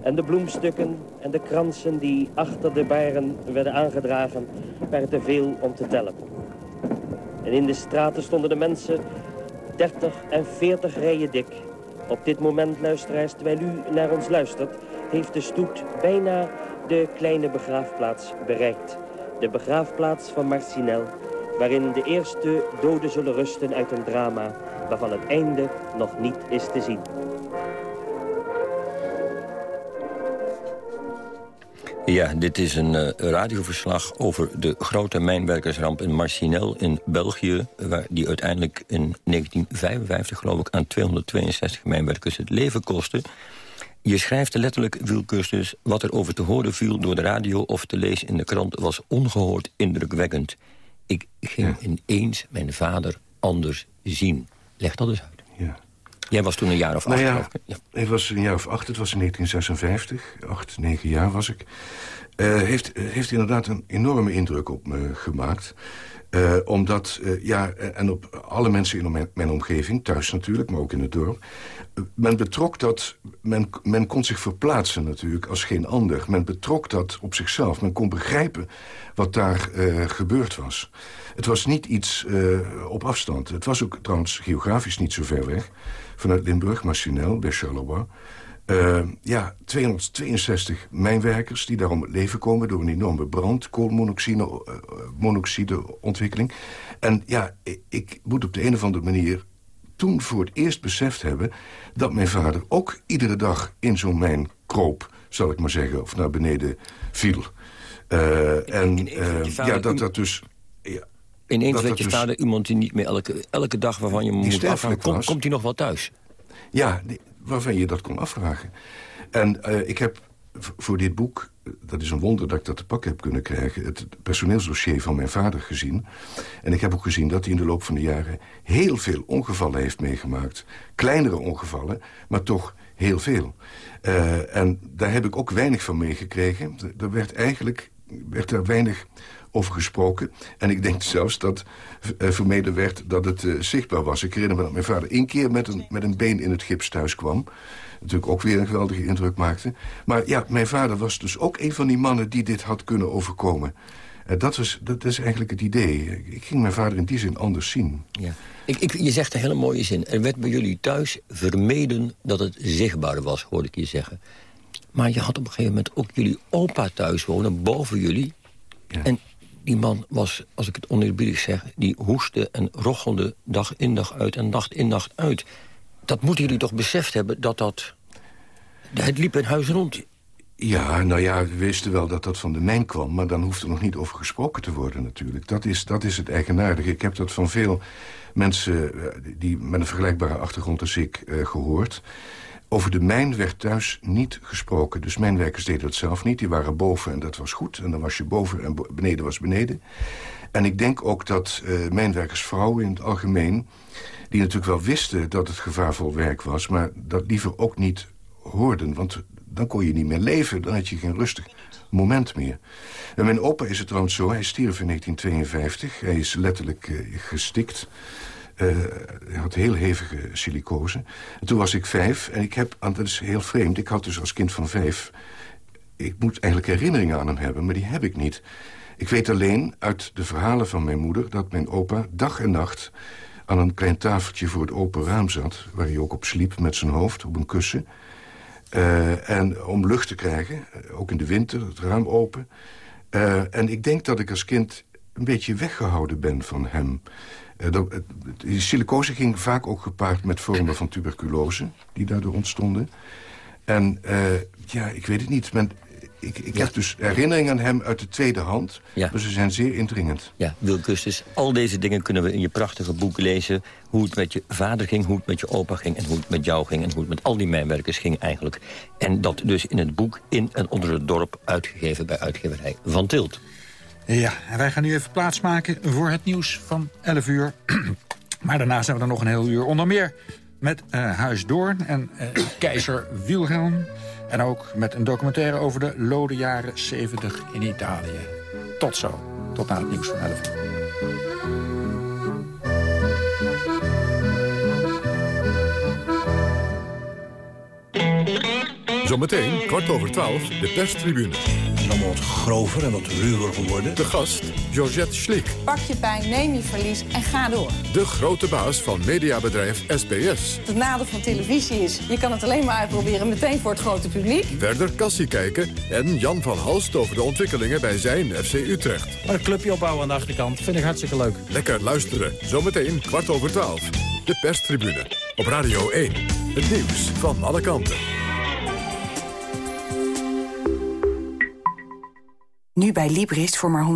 En de bloemstukken en de kransen die achter de baren werden aangedragen, waren te veel om te tellen. En in de straten stonden de mensen 30 en 40 rijen dik. Op dit moment, luisteraars, terwijl u naar ons luistert, heeft de stoet bijna de kleine begraafplaats bereikt. De begraafplaats van Marcinel, waarin de eerste doden zullen rusten uit een drama waarvan het einde nog niet is te zien. Ja, dit is een uh, radioverslag over de grote mijnwerkersramp in Marcinel in België... waar die uiteindelijk in 1955, geloof ik, aan 262 mijnwerkers het leven kostte. Je schrijft letterlijk, Wilkes, dus... wat er over te horen viel door de radio of te lezen in de krant... was ongehoord indrukwekkend. Ik ging ineens mijn vader anders zien. Leg dat eens uit. Ja. Jij was toen een jaar of acht? Nou ja, ja, ik was een jaar of acht. Het was in 1956. Acht, negen jaar was ik. heeft, heeft inderdaad een enorme indruk op me gemaakt. Uh, omdat, uh, ja, en op alle mensen in mijn, mijn, omgeving, thuis natuurlijk, maar ook in het dorp... men betrok dat, men, men kon zich verplaatsen natuurlijk als geen ander. Men betrok dat op zichzelf. Men kon begrijpen wat daar uh, gebeurd was. Het was niet iets op afstand. Het was ook trouwens geografisch niet zo ver weg. Vanuit Limburg, Machinel, bij Charleroi. Uh, ja, 262 mijnwerkers die daarom het leven komen... door een enorme brand, koolmonoxideontwikkeling. Uh, en ja, ik, ik, moet op de een of andere manier toen voor het eerst beseft hebben... dat mijn vader ook iedere dag in zo'n mijn kroop, zal ik maar zeggen... of naar beneden viel. Uh, en ja, dat dat dus... Ja, Ineens werd je dus, vader iemand die niet meer elke, elke dag waarvan je moet afvragen... Kom, komt hij nog wel thuis? Ja, die, waarvan je dat kon afvragen. En uh, ik heb voor dit boek, dat is een wonder dat ik dat te pakken heb kunnen krijgen... het personeelsdossier van mijn vader gezien. En ik heb ook gezien dat hij in de loop van de jaren... heel veel ongevallen heeft meegemaakt. Kleinere ongevallen, maar toch heel veel. Uh, en daar heb ik ook weinig van meegekregen. Er werd eigenlijk werd er weinig over gesproken. En ik denk zelfs dat uh, vermeden werd dat het uh, zichtbaar was. Ik herinner me dat mijn vader één keer met een, met een been in het gips thuis kwam. Natuurlijk ook weer een geweldige indruk maakte. Maar ja, mijn vader was dus ook een van die mannen die dit had kunnen overkomen. Uh, dat, was, dat is eigenlijk het idee. Ik ging mijn vader in die zin anders zien. Ja. Ik, ik, je zegt een hele mooie zin. Er werd bij jullie thuis vermeden dat het zichtbaar was, hoorde ik je zeggen. Maar je had op een gegeven moment ook jullie opa thuis wonen, boven jullie. Ja. En die man was, als ik het oneerbiedig zeg... die hoestte en rochelde dag in dag uit en nacht in nacht uit. Dat moeten jullie toch beseft hebben dat dat... Het liep in huis rond. Ja, nou ja, we wisten wel dat dat van de mijn kwam... maar dan hoeft er nog niet over gesproken te worden natuurlijk. Dat is, dat is het eigenaardige. Ik heb dat van veel mensen eh, die met een vergelijkbare achtergrond als ik uh, gehoord... Over de mijn werd thuis niet gesproken. Dus mijnwerkers deden het zelf niet. Die waren boven en dat was goed. En dan was je boven en beneden was beneden. En ik denk ook dat uh, mijnwerkersvrouwen in het algemeen... die natuurlijk wel wisten dat het gevaarvol werk was... maar dat liever ook niet hoorden. Want dan kon je niet meer leven. Dan had je geen rustig moment meer. En mijn opa is het trouwens zo. Hij stierf in 1952. Hij is letterlijk uh, gestikt... Uh, hij had heel hevige silicose. En toen was ik vijf en ik heb, dat is heel vreemd... ik had dus als kind van vijf... ik moet eigenlijk herinneringen aan hem hebben, maar die heb ik niet. Ik weet alleen uit de verhalen van mijn moeder... dat mijn opa dag en nacht aan een klein tafeltje voor het open raam zat... waar hij ook op sliep met zijn hoofd op een kussen. Uh, en om lucht te krijgen, eh, ook in de winter, het raam open. En ik denk dat ik als kind een beetje weggehouden ben van hem... Uh, die silicose ging vaak ook gepaard met vormen van tuberculose... die daardoor ontstonden. En uh, ja, ik weet het niet. Men, ik, ik ja. heb dus herinneringen aan hem uit de tweede hand. Ja. Maar ze zijn zeer indringend. Ja, Wil al deze dingen kunnen we in je prachtige boek lezen. Hoe het met je vader ging, hoe het met je opa ging... en hoe het met jou ging en hoe het met al die mijnwerkers ging eigenlijk. En dat dus in het boek In en Onder het Dorp... uitgegeven bij uitgeverij Van Tilt. Ja, en wij gaan nu even plaatsmaken voor het nieuws van 11 uur. maar daarna zijn we er nog een heel uur. Onder meer met uh, Huis Doorn en uh, keizer Wilhelm. En ook met een documentaire over de lode jaren 70 in Italië. Tot zo. Tot na het nieuws van 11 uur. Zometeen, kwart over twaalf, de perstribune. Het is allemaal wat grover en wat ruwer geworden. De gast, Georgette Schlik. Pak je pijn, neem je verlies en ga door. De grote baas van mediabedrijf SBS. Het nadeel van televisie is, je kan het alleen maar uitproberen meteen voor het grote publiek. Verder Cassie kijken en Jan van Halst over de ontwikkelingen bij zijn FC Utrecht. Maar een clubje opbouwen aan de achterkant, vind ik hartstikke leuk. Lekker luisteren, zometeen kwart over twaalf. De perstribune op Radio 1. Het nieuws van alle kanten. Nu bij Libris voor maar 129,95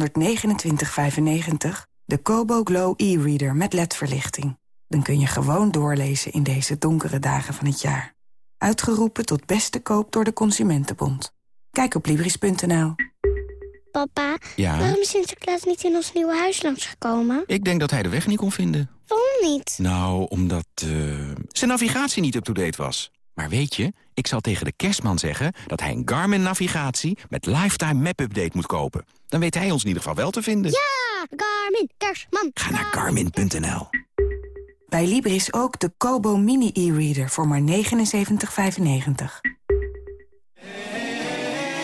de Kobo Glow e-reader met ledverlichting. Dan kun je gewoon doorlezen in deze donkere dagen van het jaar. Uitgeroepen tot beste koop door de Consumentenbond. Kijk op Libris.nl. Papa, ja? waarom is Sinterklaas niet in ons nieuwe huis langsgekomen? Ik denk dat hij de weg niet kon vinden. Waarom niet? Nou, omdat uh, zijn navigatie niet up-to-date was. Maar weet je, ik zal tegen de kerstman zeggen dat hij een Garmin-navigatie met Lifetime Map-update moet kopen. Dan weet hij ons in ieder geval wel te vinden. Ja, Garmin, kerstman. Ga naar garmin.nl. Bij Libris ook de Kobo Mini e-reader voor maar 79,95.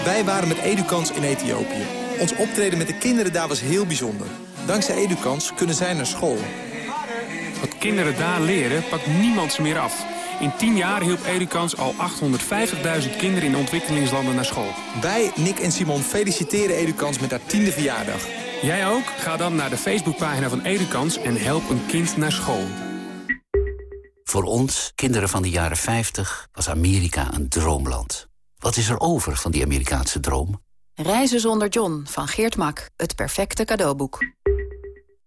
Wij waren met Edukans in Ethiopië. Ons optreden met de kinderen daar was heel bijzonder. Dankzij Edukans kunnen zij naar school. Wat kinderen daar leren, pakt niemand ze meer af. In 10 jaar hielp Edukans al 850.000 kinderen in ontwikkelingslanden naar school. Wij, Nick en Simon, feliciteren Edukans met haar tiende verjaardag. Jij ook? Ga dan naar de Facebookpagina van Edukans en help een kind naar school. Voor ons, kinderen van de jaren 50, was Amerika een droomland. Wat is er over van die Amerikaanse droom? Reizen zonder John van Geert Mak. Het perfecte cadeauboek.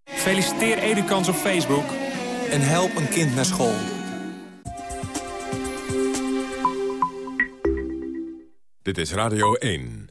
Feliciteer Edukans op Facebook. En help een kind naar school. Dit is Radio 1.